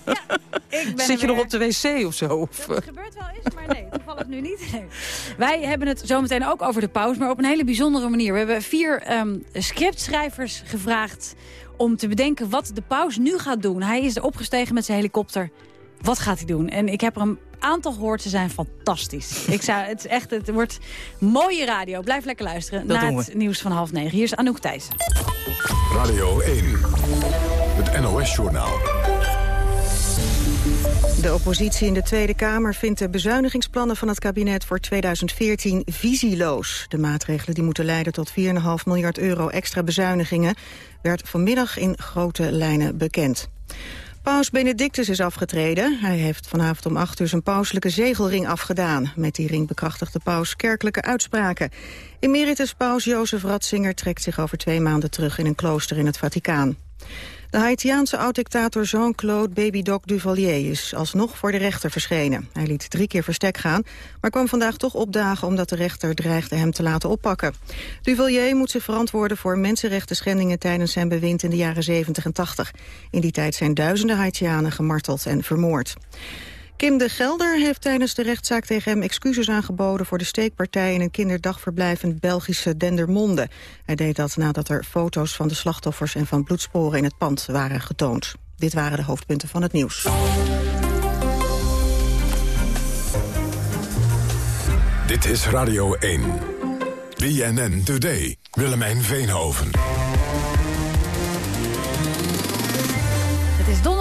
ik ben <laughs> Zit je nog weer. op de wc of zo? Of, eh? Het gebeurt wel eens, maar nee, toevallig nu niet. Nee. <laughs> Wij hebben het zometeen ook over de pauze, maar op een hele bijzondere manier. We hebben vier ehm, scriptschrijvers gevraagd om te bedenken wat de pauze nu gaat doen. Hij is er opgestegen met zijn helikopter. Wat gaat hij doen? En ik heb er een aantal gehoord, ze zijn fantastisch. <laughs> Ik zou, het, is echt, het wordt mooie radio. Blijf lekker luisteren Dat naar doen het we. nieuws van half negen. Hier is Anouk Thijssen. Radio 1. Het NOS-journaal. De oppositie in de Tweede Kamer vindt de bezuinigingsplannen van het kabinet voor 2014 visieloos. De maatregelen die moeten leiden tot 4,5 miljard euro extra bezuinigingen werd vanmiddag in grote lijnen bekend. Paus Benedictus is afgetreden. Hij heeft vanavond om 8 uur zijn pauselijke zegelring afgedaan. Met die ring bekrachtigt de paus kerkelijke uitspraken. Emeritus paus Jozef Ratzinger trekt zich over twee maanden terug in een klooster in het Vaticaan. De Haitiaanse oud-dictator Jean-Claude Babydoc Duvalier is alsnog voor de rechter verschenen. Hij liet drie keer verstek gaan, maar kwam vandaag toch opdagen omdat de rechter dreigde hem te laten oppakken. Duvalier moet zich verantwoorden voor mensenrechten schendingen tijdens zijn bewind in de jaren 70 en 80. In die tijd zijn duizenden Haitianen gemarteld en vermoord. Kim de Gelder heeft tijdens de rechtszaak tegen hem excuses aangeboden voor de steekpartij in een kinderdagverblijf in Belgische Dendermonde. Hij deed dat nadat er foto's van de slachtoffers en van bloedsporen in het pand waren getoond. Dit waren de hoofdpunten van het nieuws. Dit is Radio 1. BNN Today. Willemijn Veenhoven.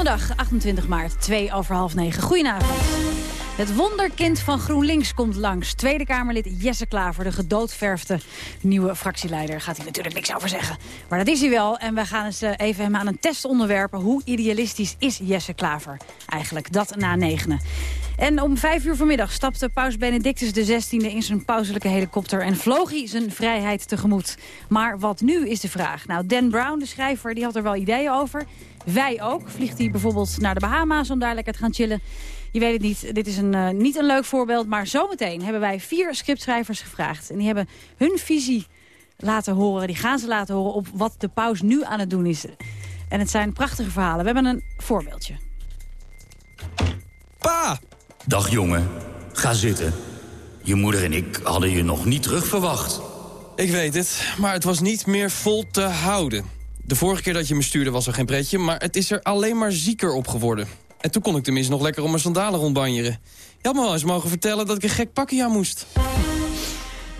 Donderdag 28 maart, 2 over half 9. Goedenavond. Het wonderkind van GroenLinks komt langs. Tweede Kamerlid Jesse Klaver, de gedoodverfde nieuwe fractieleider. Gaat hij natuurlijk niks over zeggen. Maar dat is hij wel. En we gaan eens eh, even hem aan een test onderwerpen. Hoe idealistisch is Jesse Klaver eigenlijk? Dat na negenen. En om vijf uur vanmiddag stapte paus Benedictus XVI in zijn pauselijke helikopter... en vloog hij zijn vrijheid tegemoet. Maar wat nu is de vraag? Nou, Dan Brown, de schrijver, die had er wel ideeën over. Wij ook. Vliegt hij bijvoorbeeld naar de Bahama's om daar lekker te gaan chillen? Je weet het niet. Dit is een, eh, niet een leuk voorbeeld. Maar zometeen hebben wij vier scriptschrijvers gevraagd. En die hebben hun visie laten horen. Die gaan ze laten horen op wat de paus nu aan het doen is. En het zijn prachtige verhalen. We hebben een voorbeeldje. Pa! Dag jongen, ga zitten. Je moeder en ik hadden je nog niet terug verwacht. Ik weet het, maar het was niet meer vol te houden. De vorige keer dat je me stuurde was er geen pretje... maar het is er alleen maar zieker op geworden. En toen kon ik tenminste nog lekker om mijn sandalen rondbanjeren. Je had me wel eens mogen vertellen dat ik een gek pakje aan moest.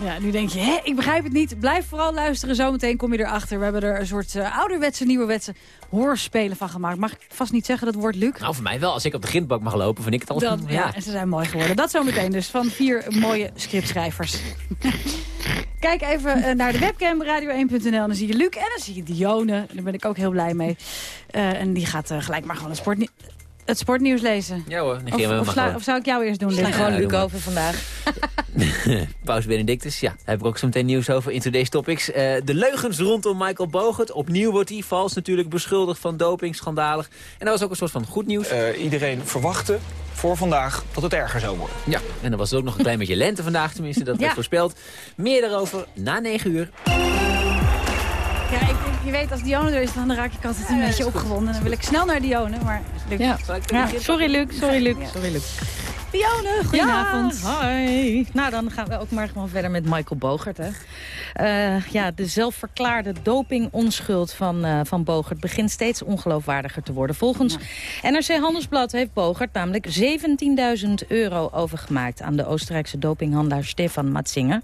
Ja, nu denk je, hè, ik begrijp het niet. Blijf vooral luisteren, zometeen kom je erachter. We hebben er een soort uh, ouderwetse, nieuwerwetse hoorspelen van gemaakt. Mag ik vast niet zeggen, dat woord Luc? Nou, voor mij wel. Als ik op de grindbak mag lopen, vind ik het altijd... Dat, ja. <laughs> ja, en ze zijn mooi geworden. Dat zometeen dus, van vier mooie scriptschrijvers. <laughs> Kijk even uh, naar de webcam, radio1.nl. Dan zie je Luc en dan zie je Dione. Daar ben ik ook heel blij mee. Uh, en die gaat uh, gelijk maar gewoon het sport het sportnieuws lezen. Ja hoor, of, of, sla, of, zou ik jou eerst doen? Sla gewoon Luc over vandaag. <laughs> Paus Benedictus, ja, daar heb ik ook zo meteen nieuws over in Today's Topics. Uh, de leugens rondom Michael Bogert. Opnieuw wordt hij vals natuurlijk beschuldigd van doping, schandalig. En dat was ook een soort van goed nieuws. Uh, iedereen verwachtte voor vandaag dat het erger zou worden. Ja, en dan was het ook nog een klein beetje lente vandaag tenminste, dat ja. werd voorspeld. Meer daarover na 9 uur. Ja, ik, je weet, als Dione er is, dan raak ik altijd een ja, beetje opgewonden. Dan wil ik snel naar Dione, maar... Luc. Ja. Ja. Sorry, Luc. Sorry, Luc. Sorry, Luc. Dione, goedenavond. Ja, hi. Nou, dan gaan we ook maar gewoon verder met Michael Bogert. Hè. Uh, ja, de zelfverklaarde dopingonschuld van, uh, van Bogert begint steeds ongeloofwaardiger te worden. Volgens ja. NRC Handelsblad heeft Bogert namelijk 17.000 euro overgemaakt aan de Oostenrijkse dopinghandelaar Stefan Matzinger.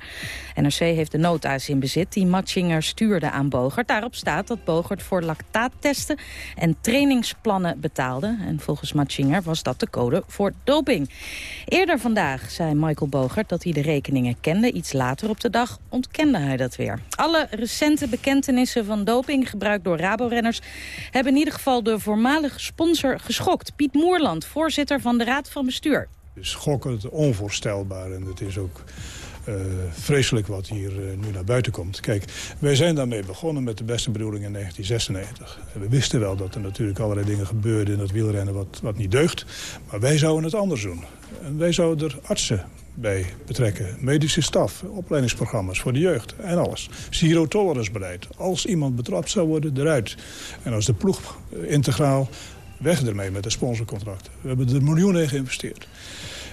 NRC heeft de nota's in bezit die Matzinger stuurde aan Bogert. Daarop staat dat Bogert voor lactaattesten en trainingsplannen betaalde. En volgens Matzinger was dat de code voor doping. Eerder vandaag zei Michael Bogert dat hij de rekeningen kende. Iets later op de dag ontkende hij dat weer. Alle recente bekentenissen van dopinggebruik door Rabo-renners... hebben in ieder geval de voormalige sponsor geschokt. Piet Moerland, voorzitter van de Raad van Bestuur. schokkend, onvoorstelbaar en het is ook uh, vreselijk wat hier uh, nu naar buiten komt. Kijk, wij zijn daarmee begonnen met de beste bedoeling in 1996. En we wisten wel dat er natuurlijk allerlei dingen gebeurden in dat wielrennen wat, wat niet deugt. Maar wij zouden het anders doen. En wij zouden er artsen bij betrekken. Medische staf, opleidingsprogramma's voor de jeugd en alles. Zero tolerance beleid. Als iemand betrapt zou worden, eruit. En als de ploeg uh, integraal, weg ermee met de sponsorcontracten. We hebben er miljoenen in geïnvesteerd.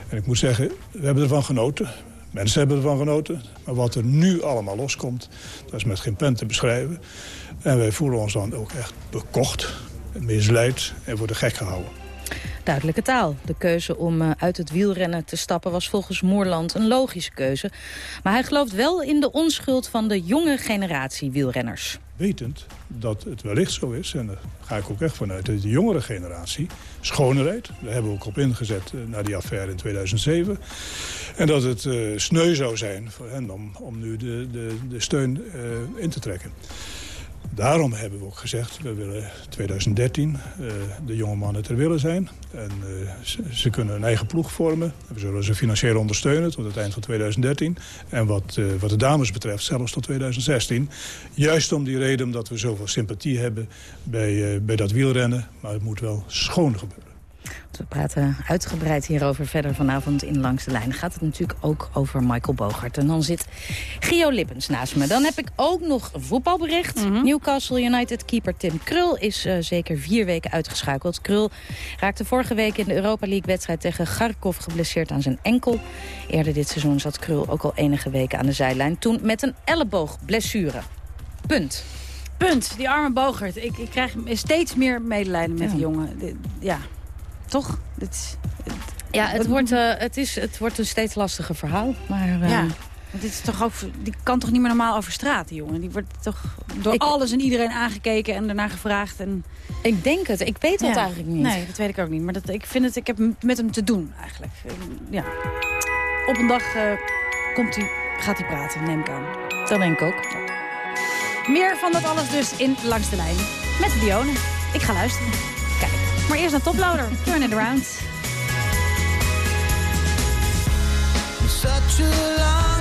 En ik moet zeggen, we hebben ervan genoten. Mensen hebben ervan genoten. Maar wat er nu allemaal loskomt, dat is met geen pen te beschrijven. En wij voelen ons dan ook echt bekocht, misleid en voor de gek gehouden. Duidelijke taal. De keuze om uh, uit het wielrennen te stappen was volgens Moerland een logische keuze. Maar hij gelooft wel in de onschuld van de jonge generatie wielrenners. Wetend dat het wellicht zo is, en daar ga ik ook echt vanuit... dat de jongere generatie schoner rijdt. Daar hebben we ook op ingezet uh, na die affaire in 2007. En dat het uh, sneu zou zijn voor hen om, om nu de, de, de steun in te trekken. Daarom hebben we ook gezegd, we willen 2013 uh, de jonge mannen ter willen zijn. En uh, ze, kunnen een eigen ploeg vormen. We zullen ze financieel ondersteunen tot het eind van 2013. En wat, uh, wat de dames betreft zelfs tot 2016. Juist om die reden omdat we zoveel sympathie hebben bij, bij dat wielrennen. Maar het moet wel schoon gebeuren. We praten uitgebreid hierover verder vanavond in Langs de Lijn. Gaat het natuurlijk ook over Michael Bogart. En dan zit Gio Lippens naast me. Dan heb ik ook nog een voetbalbericht. Mm -hmm. Newcastle United keeper Tim Krul is uh, zeker vier weken uitgeschakeld. Krul raakte vorige week in de Europa League wedstrijd tegen Garkov geblesseerd aan zijn enkel. Eerder dit seizoen zat Krul ook al enige weken aan de zijlijn. Toen met een elleboogblessure. Punt. Punt. Die arme Bogart. Ik, ik krijg steeds meer medelijden met ja. die jongen. Ja. Toch? Het, ja, het, wordt, uh, het, is, het wordt een steeds lastiger verhaal. Maar, uh, ja. Want dit is toch ook, die kan toch niet meer normaal over straat, die jongen? Die wordt toch door ik, alles en iedereen aangekeken en daarna gevraagd. En... Ik denk het. Ik weet het ja. eigenlijk niet. Nee, dat weet ik ook niet. Maar dat, ik vind het, ik heb met hem te doen, eigenlijk. Ja. Op een dag uh, komt hij, gaat hij praten, neem ik aan. Dat denk ik ook. Meer van dat alles dus in Langs de Lijn. Met Dione. Ik ga luisteren. Maar eerst naar Toploader. Turn it around. Such a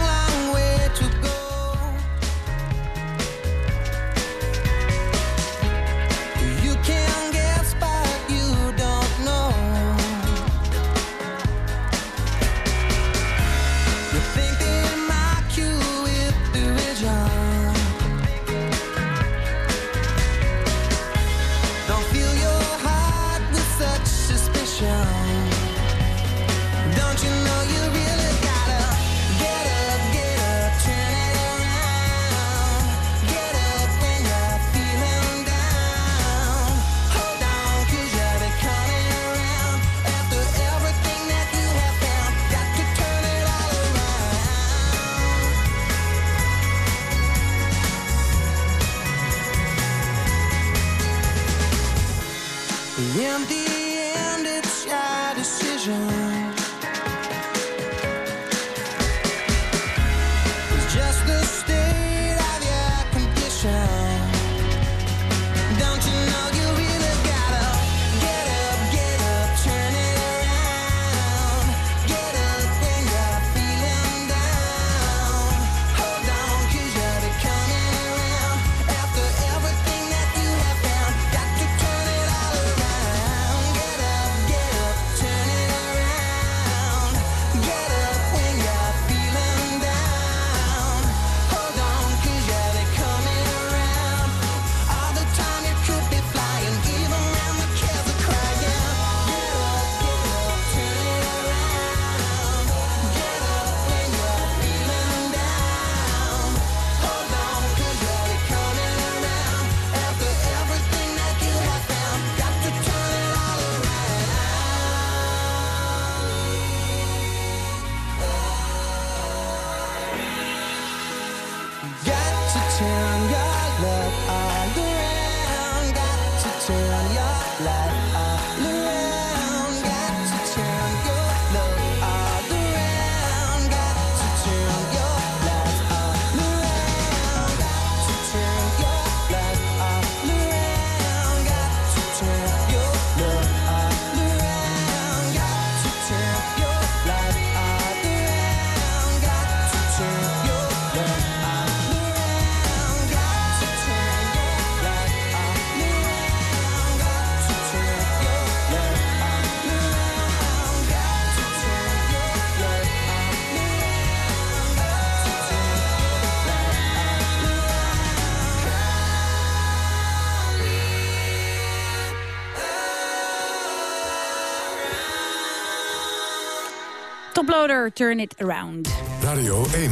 Turn It Around. Radio 1,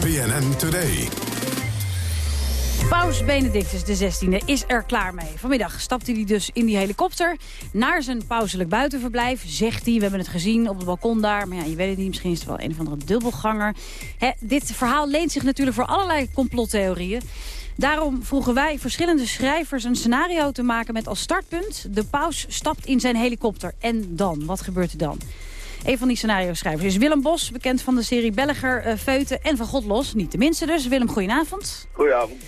BNN Today. Paus Benedictus XVI is er klaar mee. Vanmiddag stapte hij dus in die helikopter naar zijn pauselijk buitenverblijf. Zegt hij, we hebben het gezien op het balkon daar. Maar ja, je weet het niet, misschien is het wel een of andere dubbelganger. dit verhaal leent zich natuurlijk voor allerlei complottheorieën. Daarom vroegen wij verschillende schrijvers een scenario te maken met als startpunt... de paus stapt in zijn helikopter. En dan? Wat gebeurt er dan? Een van die scenario-schrijvers is Willem Bos, bekend van de serie Belliger, uh, Feuten en Van God Los. Niet de minste dus. Willem, goedenavond. Goedenavond.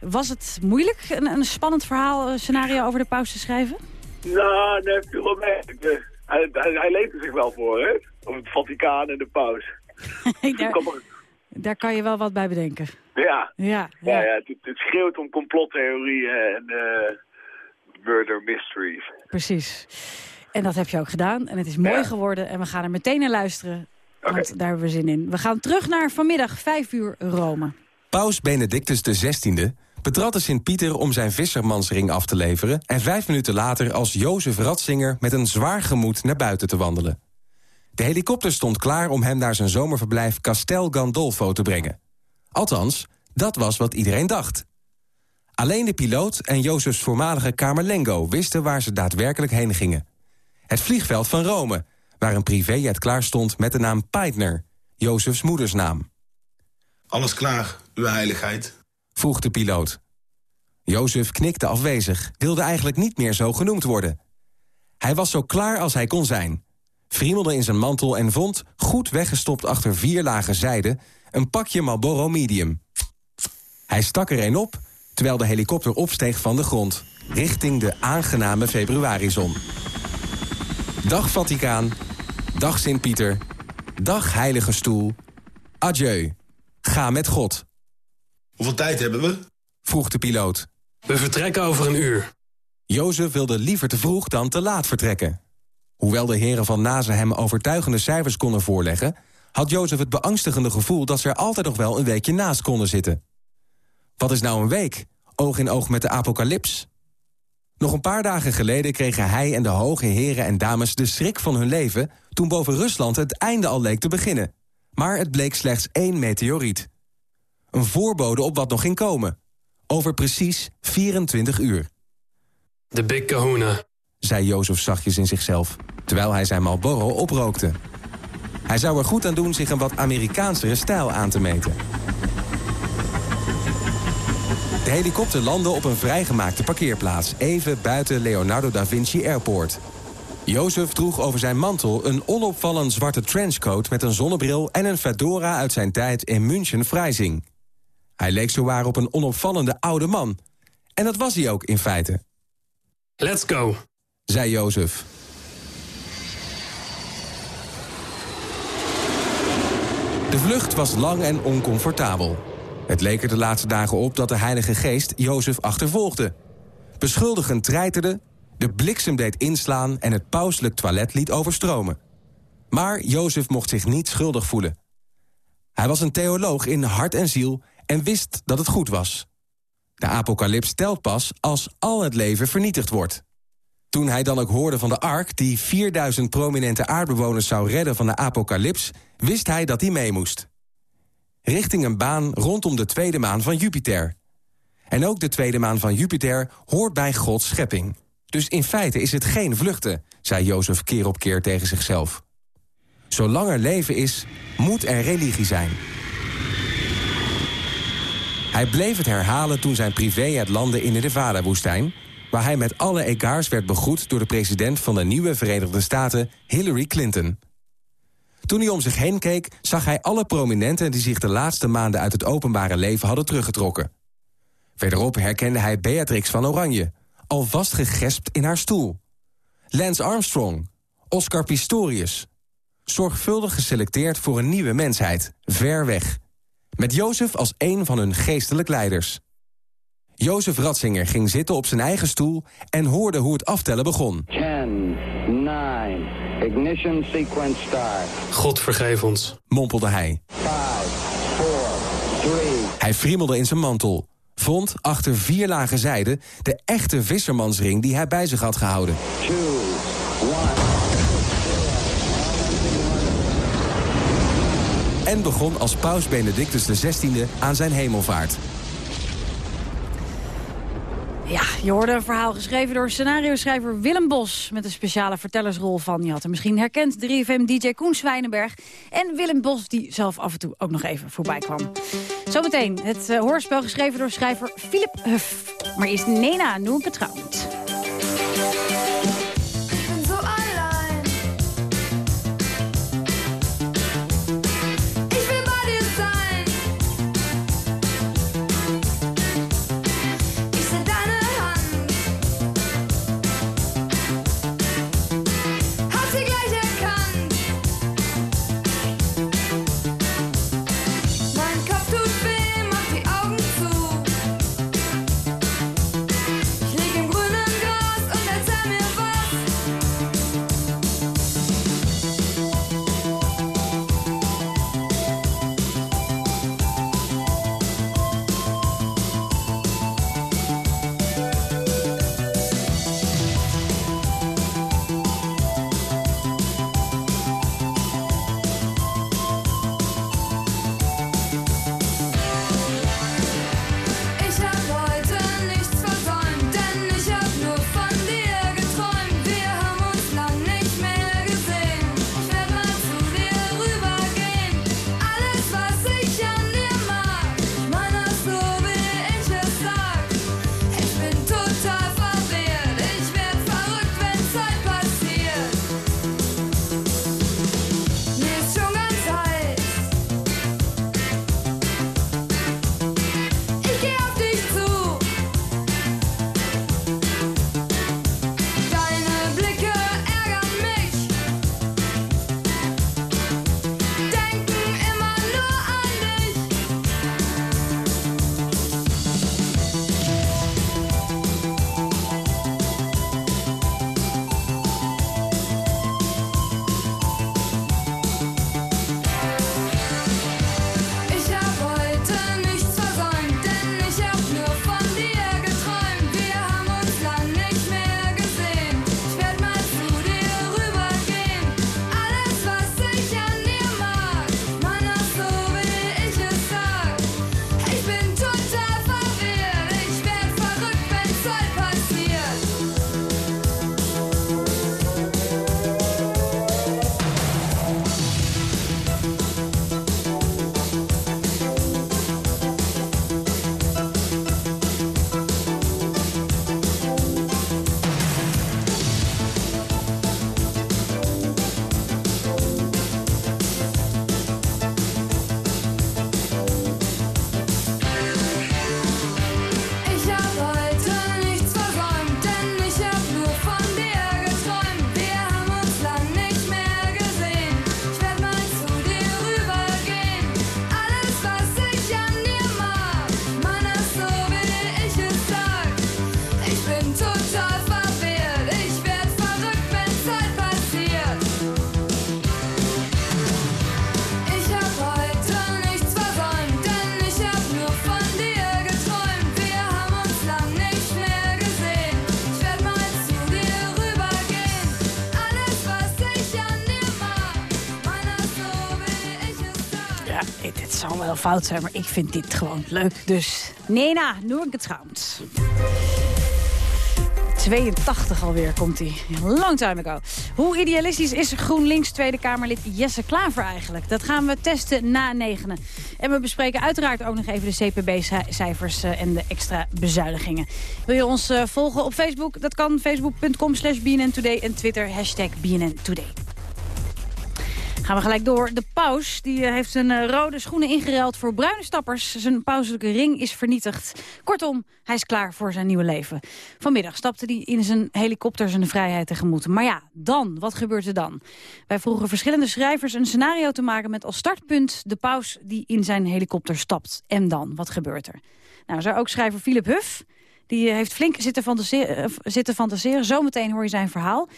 Was het moeilijk, een, een spannend verhaal, uh, scenario over de paus te schrijven? Nou, nee, viel wel mee. Hij, hij, hij leent er zich wel voor, hè? Over het Vaticaan en de paus. <laughs> daar, daar kan je wel wat bij bedenken. Ja, ja, ja. ja, het, het, schreeuwt om complottheorieën en uh, murder mysteries. Precies. En dat heb je ook gedaan. En het is mooi geworden. En we gaan er meteen naar luisteren. Want daar hebben we zin in. We gaan terug naar vanmiddag 5 uur Rome. Paus Benedictus XVI betrad de Sint-Pieter om zijn vissermansring af te leveren... en vijf minuten later als Jozef Ratzinger met een zwaar gemoed naar buiten te wandelen. De helikopter stond klaar om hem naar zijn zomerverblijf Castel Gandolfo te brengen. Althans, dat was wat iedereen dacht. Alleen de piloot en Jozefs voormalige kamerlengo wisten waar ze daadwerkelijk heen gingen. Het vliegveld van Rome, waar een privéjet klaar stond met de naam Peitner, Jozefs moedersnaam. Alles klaar, uw heiligheid? Vroeg de piloot. Jozef knikte afwezig, wilde eigenlijk niet meer zo genoemd worden. Hij was zo klaar als hij kon zijn. Friemelde in zijn mantel en vond, goed weggestopt achter vier lagen zijde... een pakje Marlboro Medium. Hij stak er een op, terwijl de helikopter opsteeg van de grond... richting de aangename februarizon. Dag Vaticaan, dag Sint-Pieter, dag Heilige Stoel. Adieu, ga met God. Hoeveel tijd hebben we? Vroeg de piloot. We vertrekken over een uur. Jozef wilde liever te vroeg dan te laat vertrekken. Hoewel de heren van Nazen hem overtuigende cijfers konden voorleggen... had Jozef het beangstigende gevoel dat ze er altijd nog wel een weekje naast konden zitten. Wat is nou een week? Oog in oog met de apocalyps? Nog een paar dagen geleden kregen hij en de hoge heren en dames de schrik van hun leven... toen boven Rusland het einde al leek te beginnen. Maar het bleek slechts één meteoriet. Een voorbode op wat nog ging komen. Over precies 24 uur. De Big Kahuna, zei Jozef zachtjes in zichzelf... terwijl hij zijn Marlboro oprookte. Hij zou er goed aan doen zich een wat Amerikaansere stijl aan te meten. De helikopter landde op een vrijgemaakte parkeerplaats... even buiten Leonardo da Vinci Airport. Jozef droeg over zijn mantel een onopvallend zwarte trenchcoat... met een zonnebril en een fedora uit zijn tijd in München-Freising. Hij leek zowaar op een onopvallende oude man. En dat was hij ook in feite. Let's go, zei Jozef. De vlucht was lang en oncomfortabel. Het leek er de laatste dagen op dat de Heilige Geest Jozef achtervolgde. Beschuldigend treiterde, de bliksem deed inslaan... en het pauselijk toilet liet overstromen. Maar Jozef mocht zich niet schuldig voelen. Hij was een theoloog in hart en ziel en wist dat het goed was. De apocalyps telt pas als al het leven vernietigd wordt. Toen hij dan ook hoorde van de ark... die 4000 prominente aardbewoners zou redden van de apocalyps... wist hij dat hij mee moest. Richting een baan rondom de tweede maan van Jupiter. En ook de tweede maan van Jupiter hoort bij Gods schepping. Dus in feite is het geen vluchten, zei Jozef keer op keer tegen zichzelf. Zolang er leven is, moet er religie zijn. Hij bleef het herhalen toen zijn privé het landde in de Nevada-woestijn... waar hij met alle egaars werd begroet door de president van de nieuwe Verenigde Staten, Hillary Clinton. Toen hij om zich heen keek, zag hij alle prominenten... die zich de laatste maanden uit het openbare leven hadden teruggetrokken. Verderop herkende hij Beatrix van Oranje, al vastgegespt in haar stoel. Lance Armstrong, Oscar Pistorius. Zorgvuldig geselecteerd voor een nieuwe mensheid, ver weg. Met Jozef als een van hun geestelijk leiders. Jozef Ratzinger ging zitten op zijn eigen stoel en hoorde hoe het aftellen begon. 10, 9, ignition sequence start. God vergeef ons, mompelde hij. 5, 4, 3. Hij friemelde in zijn mantel, vond achter vier lagen zijde de echte vissermansring die hij bij zich had gehouden. 2, 1. en begon als paus Benedictus XVI aan zijn hemelvaart. Ja, je hoorde een verhaal geschreven door scenario-schrijver Willem Bos... met een speciale vertellersrol van, je had hem misschien herkend... 3FM-dj Koen Zwijnenberg en Willem Bos... die zelf af en toe ook nog even voorbij kwam. Zometeen het uh, hoorspel geschreven door schrijver Philip Huff. Maar eerst Nena, noem ik het. Fout zijn, maar ik vind dit gewoon leuk. Dus Nena, noem ik het trouwens. 82 alweer komt hij. Long time ago. Hoe idealistisch is GroenLinks Tweede Kamerlid Jesse Klaver eigenlijk? Dat gaan we testen na negenen. En we bespreken uiteraard ook nog even de CPB-cijfers eh, en de extra bezuinigingen. Wil je ons eh, volgen op Facebook? Dat kan facebook.com slash BNN en Twitter hashtag BNN Today. Gaan we gelijk door. De paus die eh, heeft zijn eh, rode schoenen ingeruild voor bruine stappers. Zijn pauselijke ring is vernietigd. Kortom, hij is klaar voor zijn nieuwe leven. Vanmiddag stapte hij in zijn helikopter zijn vrijheid tegemoet. Maar ja, dan, wat gebeurt er dan? Wij vroegen verschillende schrijvers een scenario te maken met als startpunt de paus die in zijn helikopter stapt. En dan, wat gebeurt er? Nou, zo ook schrijver Philip Huff. Die eh, heeft flink zitten fantaseren, eh, zitten fantaseren. Zometeen hoor je zijn verhaal.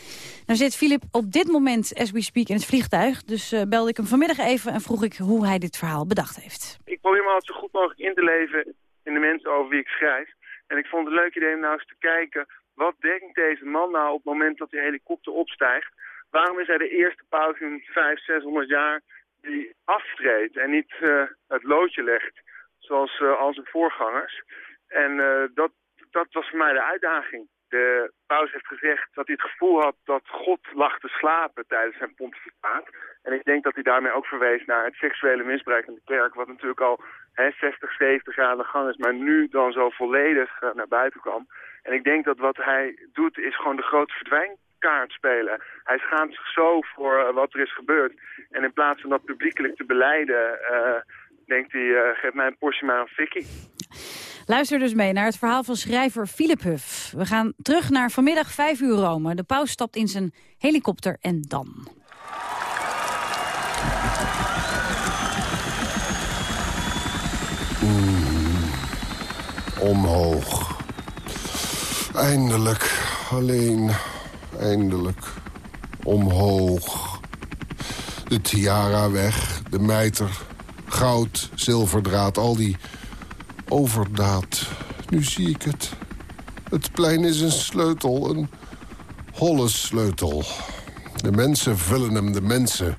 Nou zit Filip op dit moment, as we speak, in het vliegtuig. Dus uh, belde ik hem vanmiddag even en vroeg ik hoe hij dit verhaal bedacht heeft. Ik probeer me altijd zo goed mogelijk in te leven in de mensen over wie ik schrijf. En ik vond het leuk idee om nou eens te kijken... wat denkt deze man nou op het moment dat die helikopter opstijgt? Waarom is hij de eerste paus in 500, 600 jaar die aftreedt en niet eh, het loodje legt zoals uh, al zijn voorgangers. En dat, dat was voor mij de uitdaging. De paus heeft gezegd dat hij het gevoel had dat God lag te slapen tijdens zijn pontificaat. En ik denk dat hij daarmee ook verwees naar het seksuele misbruik in de kerk, wat natuurlijk al hè, 60, 70 jaar aan de gang is, maar nu dan zo volledig uh, naar buiten kwam. En ik denk dat wat hij doet is gewoon de grote verdwijnkaart spelen. Hij schaamt zich zo voor uh, wat er is gebeurd. En in plaats van dat publiekelijk te beleiden, uh, denkt hij, geef mij een portie maar een fikkie. Luister dus mee naar het verhaal van schrijver Philip Huff. We gaan terug naar vanmiddag 5 uur Rome. De paus stapt in zijn helikopter en dan... Mm, omhoog. Eindelijk. Alleen. Eindelijk. Omhoog. De tiara weg. De mijter. Goud. Zilverdraad. Al die overdaad. Nu zie ik het. Het plein is een sleutel. Een holle sleutel. De mensen vullen hem. De mensen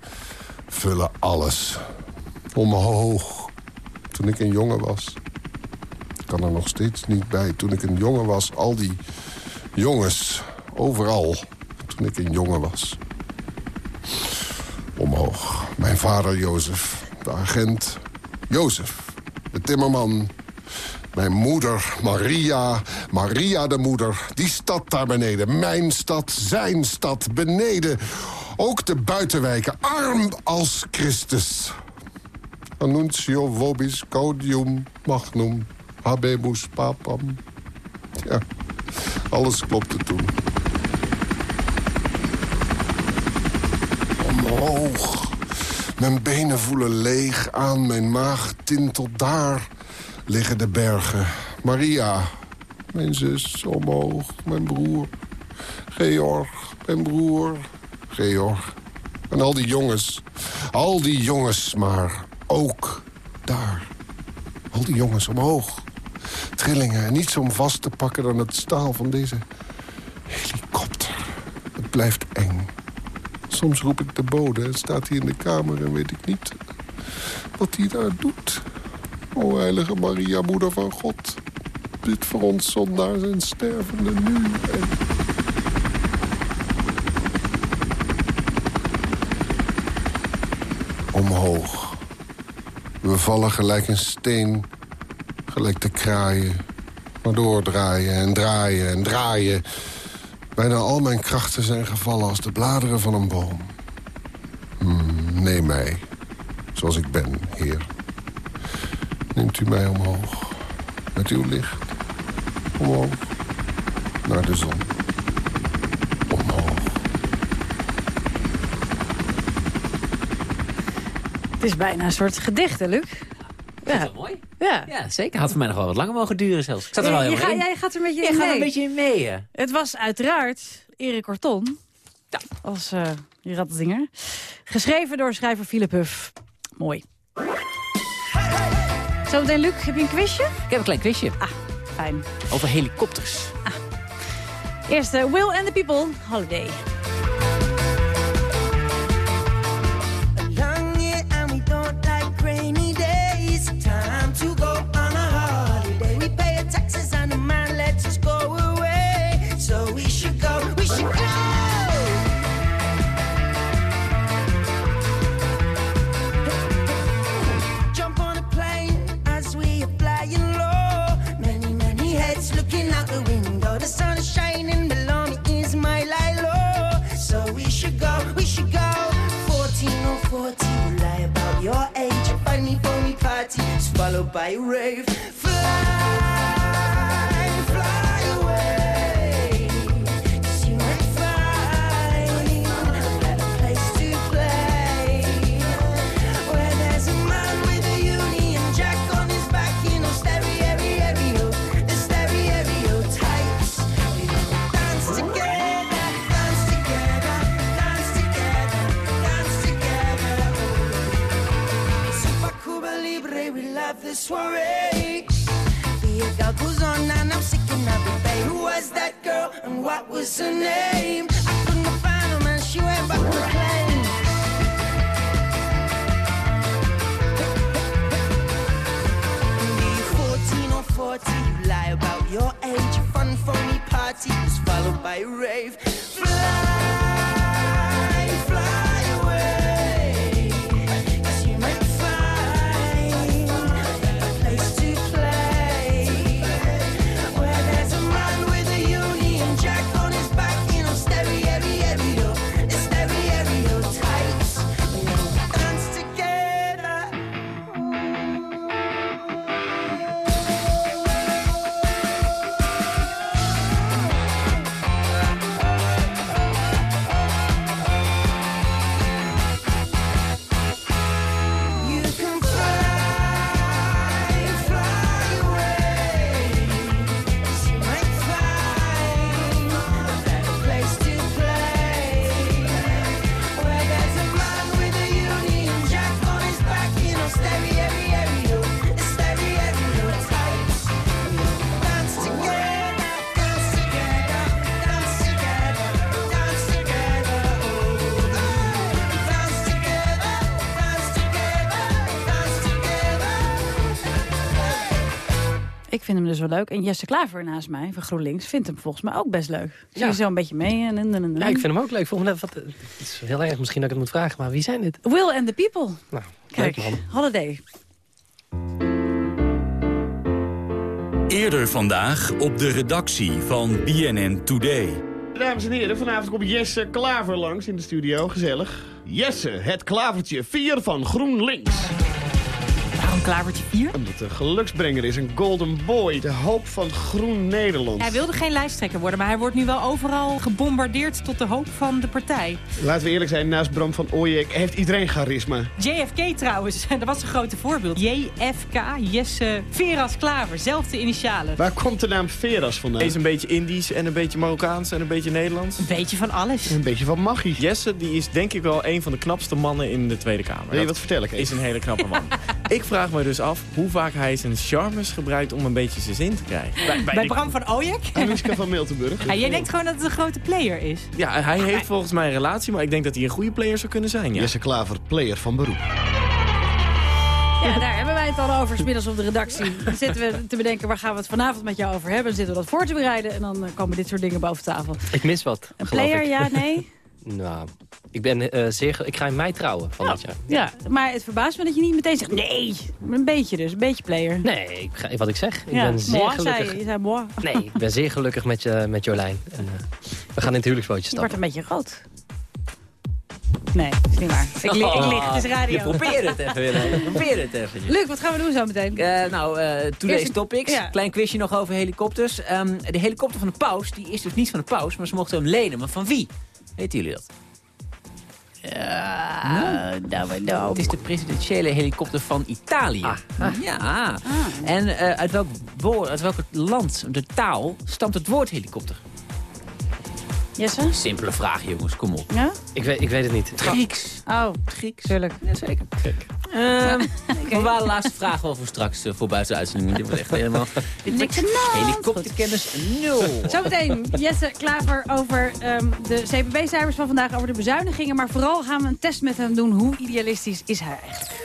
vullen alles. Omhoog. Toen ik een jongen was. Ik kan er nog steeds niet bij. Toen ik een jongen was, al die jongens, overal. Toen ik een jongen was. Omhoog. Mijn vader Jozef, de agent Jozef, de timmerman. Mijn moeder Maria, Maria de moeder. Die stad daar beneden, mijn stad, zijn stad, beneden. Ook de buitenwijken, arm als Christus. Annuncio vobis caudium magnum habemus papam. Ja, alles klopte toen. Omhoog. Mijn benen voelen leeg aan, mijn maag tintelt daar. Liggen de bergen. Maria, mijn zus, omhoog, mijn broer. Georg, mijn broer. Georg. En al die jongens. Al die jongens, maar ook daar. Al die jongens omhoog. Trillingen en niets om vast te pakken dan het staal van deze helikopter. Het blijft eng. Soms roep ik de bode en staat hij in de kamer en weet ik niet wat hij daar doet. O heilige Maria, moeder van God. Bid voor ons zondaars en stervende nu en... Omhoog. We vallen gelijk een steen, gelijk de kraaien. Maar doordraaien en draaien en draaien. Bijna al mijn krachten zijn gevallen als de bladeren van een boom. Hmm, neem mij, zoals ik ben, Heer. Neemt u mij omhoog, met uw licht. Omhoog, naar de zon. Omhoog. Het is bijna een soort gedicht, hè, Luc? Ja. Dat is mooi. Ja. ja, zeker. Had voor mij nog wel wat langer mogen duren zelfs. Ik zat er wel ga, in. jij gaat er met je Jij in gaat mee. een beetje in mee, hè? Het was uiteraard Erik Corton. Ja. Als uh, Ratzinger. Geschreven door schrijver Philip Huff. Mooi. Zometeen, Luc, heb je een quizje? Ik heb een klein quizje. Ah, fijn. Over helikopters. Ah. Eerst uh, Will and the People, Holiday. your age, a funny, phony party, swallowed by a rave. Fly. the soiree. The adult goes on and I'm sick and I'll be paid. Who was that girl and what was her name? I couldn't find her, man. She went back to claim. 14 or Forty, you lie about your age. Fun, phony party was followed by a rave. Wel leuk. En Jesse Klaver naast mij, van GroenLinks, vindt hem volgens mij ook best leuk. Zie Ja. je zo een beetje mee. En, en, en, en. Ja, ik vind hem ook leuk. Volgens mij, wat, het is heel erg misschien dat ik het moet vragen, maar wie zijn dit? Will and the People. Nou, Kijk, leuk man. Holiday. Eerder vandaag op de redactie van BNN Today. Dames en heren, vanavond komt Jesse Klaver langs in de studio. Gezellig. Jesse, het klavertje 4 van GroenLinks. Klavertje 4? Omdat de geluksbrenger is, een golden boy. De hoop van Groen Nederland. Hij wilde geen lijsttrekker worden, maar hij wordt nu wel overal gebombardeerd tot de hoop van de partij. Laten we eerlijk zijn, naast Bram van Ooyek heeft iedereen charisma. JFK trouwens, <laughs> dat was een grote voorbeeld. JFK, Jesse Veras Klaver, zelfde initialen. Waar komt de naam Veras vandaan? Is een beetje Indisch en een beetje Marokkaans en een beetje Nederlands. Een beetje van alles. Een beetje van magie. Jesse die is denk ik wel een van de knapste mannen in de Tweede Kamer. Wil je Dat wat vertellen? Is een hele knappe man. <laughs> ik vraag me dus af hoe vaak hij zijn charmes gebruikt om een beetje zijn zin te krijgen. Bij, Bram van Ooyek? Anoushka van Miltenburg. Ja, jij denkt gewoon dat het een grote player is. Ja, hij heeft volgens mij een relatie, maar ik denk dat hij een goede player zou kunnen zijn. Ja. Jesse Klaver, player van beroep. Ja, daar hebben wij het al over, 's middags op de redactie. Dan zitten we te bedenken, waar gaan we het vanavond met jou over hebben? Dan zitten we dat voor te bereiden en dan eh, komen dit soort dingen boven tafel. Ik mis wat. Een player, ik. ja, nee? <laughs> nou, ik ben eh, zeer... Ik ga in mei trouwen van dit jaar. Ja, maar het verbaast me dat je niet meteen zegt, nee, een beetje dus, een beetje player. Nee, ik ga, wat ik zeg. Ik ja, ben zeer moi, gelukkig. zei je. Je zei moi. Nee, ik ben zeer gelukkig met, je, met Jolijn. En, eh, we gaan in het huwelijksbootje Je wordt stappen. een beetje rood. Nee, is niet waar. Ik, li ik lig, het is radio. Je probeert het even, Willem. Probeer het even. Luc, wat gaan we doen zo meteen? Eh, nou, eh today's Eerst- topics. ja. Klein quizje nog over helikopters. Ehm, de helikopter van de paus, die is dus niet van de paus, maar ze mochten hem lenen. Maar van wie? Weten jullie dat? Ja, nou, nou. Het is de presidentiële helikopter van Italië. Ja. En eh, uit, welk woord, uit welk land, de taal, stamt het woord helikopter? Jesse? Simpele vraag, jongens. Kom op. Ja? Ik weet, ik weet het niet. Grieks. Oh, Grieks. Tuurlijk. Jazeker. Ehm <laughs> We waren de laatste vraag wel voor straks, eh, voor buiten uitzending. Dit wordt echt helemaal... <laughs> Niks. Helikopterkennis nul. Zometeen Jesse Klaver over ehm, de CPB-cijfers van vandaag, over de bezuinigingen. Maar vooral gaan we een test met hem doen. Hoe idealistisch is hij eigenlijk?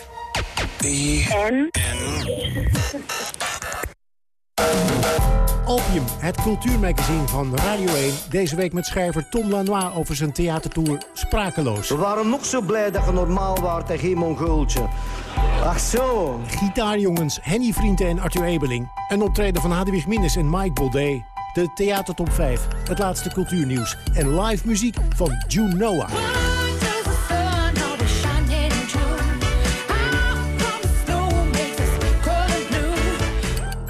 Opium, het cultuurmagazine van Radio 1. Deze week met schrijver Tom Lanois over zijn theatertour Sprakeloos. We waren nog zo blij dat je normaal waart en geen mongooltje. Ach zo. Gitaarjongens Henny Vrienden en Arthur Ebeling. Een optreden van Hadewig Minnes en Mike Baudet. De Theatertop 5, het laatste cultuurnieuws. En live muziek van June Noah.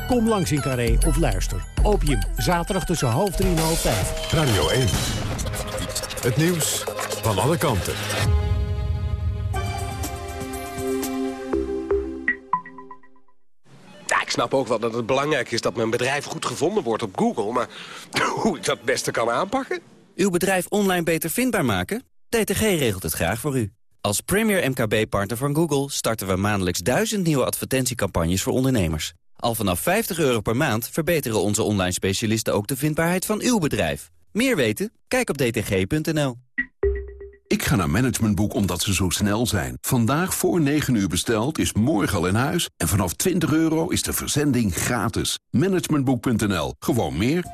Kom langs in Carré of luister. Opium, zaterdag tussen half drie en half vijf. Radio 1. Het nieuws van alle kanten. Ja, ik snap ook wel dat het belangrijk is dat mijn bedrijf goed gevonden wordt op Google. Maar <laughs> hoe ik dat het beste kan aanpakken? Uw bedrijf online beter vindbaar maken? DTG regelt het graag voor u. Als premier MKB-partner van Google starten we maandelijks duizend nieuwe advertentiecampagnes voor ondernemers. Al vanaf 50 euro per maand verbeteren onze online specialisten ook de vindbaarheid van uw bedrijf. Meer weten? Kijk op dtg.nl. Ik ga naar Managementboek omdat ze zo snel zijn. Vandaag voor 9 uur besteld is morgen al in huis. En vanaf 20 euro is de verzending gratis. Managementboek.nl. Gewoon meer.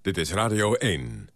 Dit is Radio 1.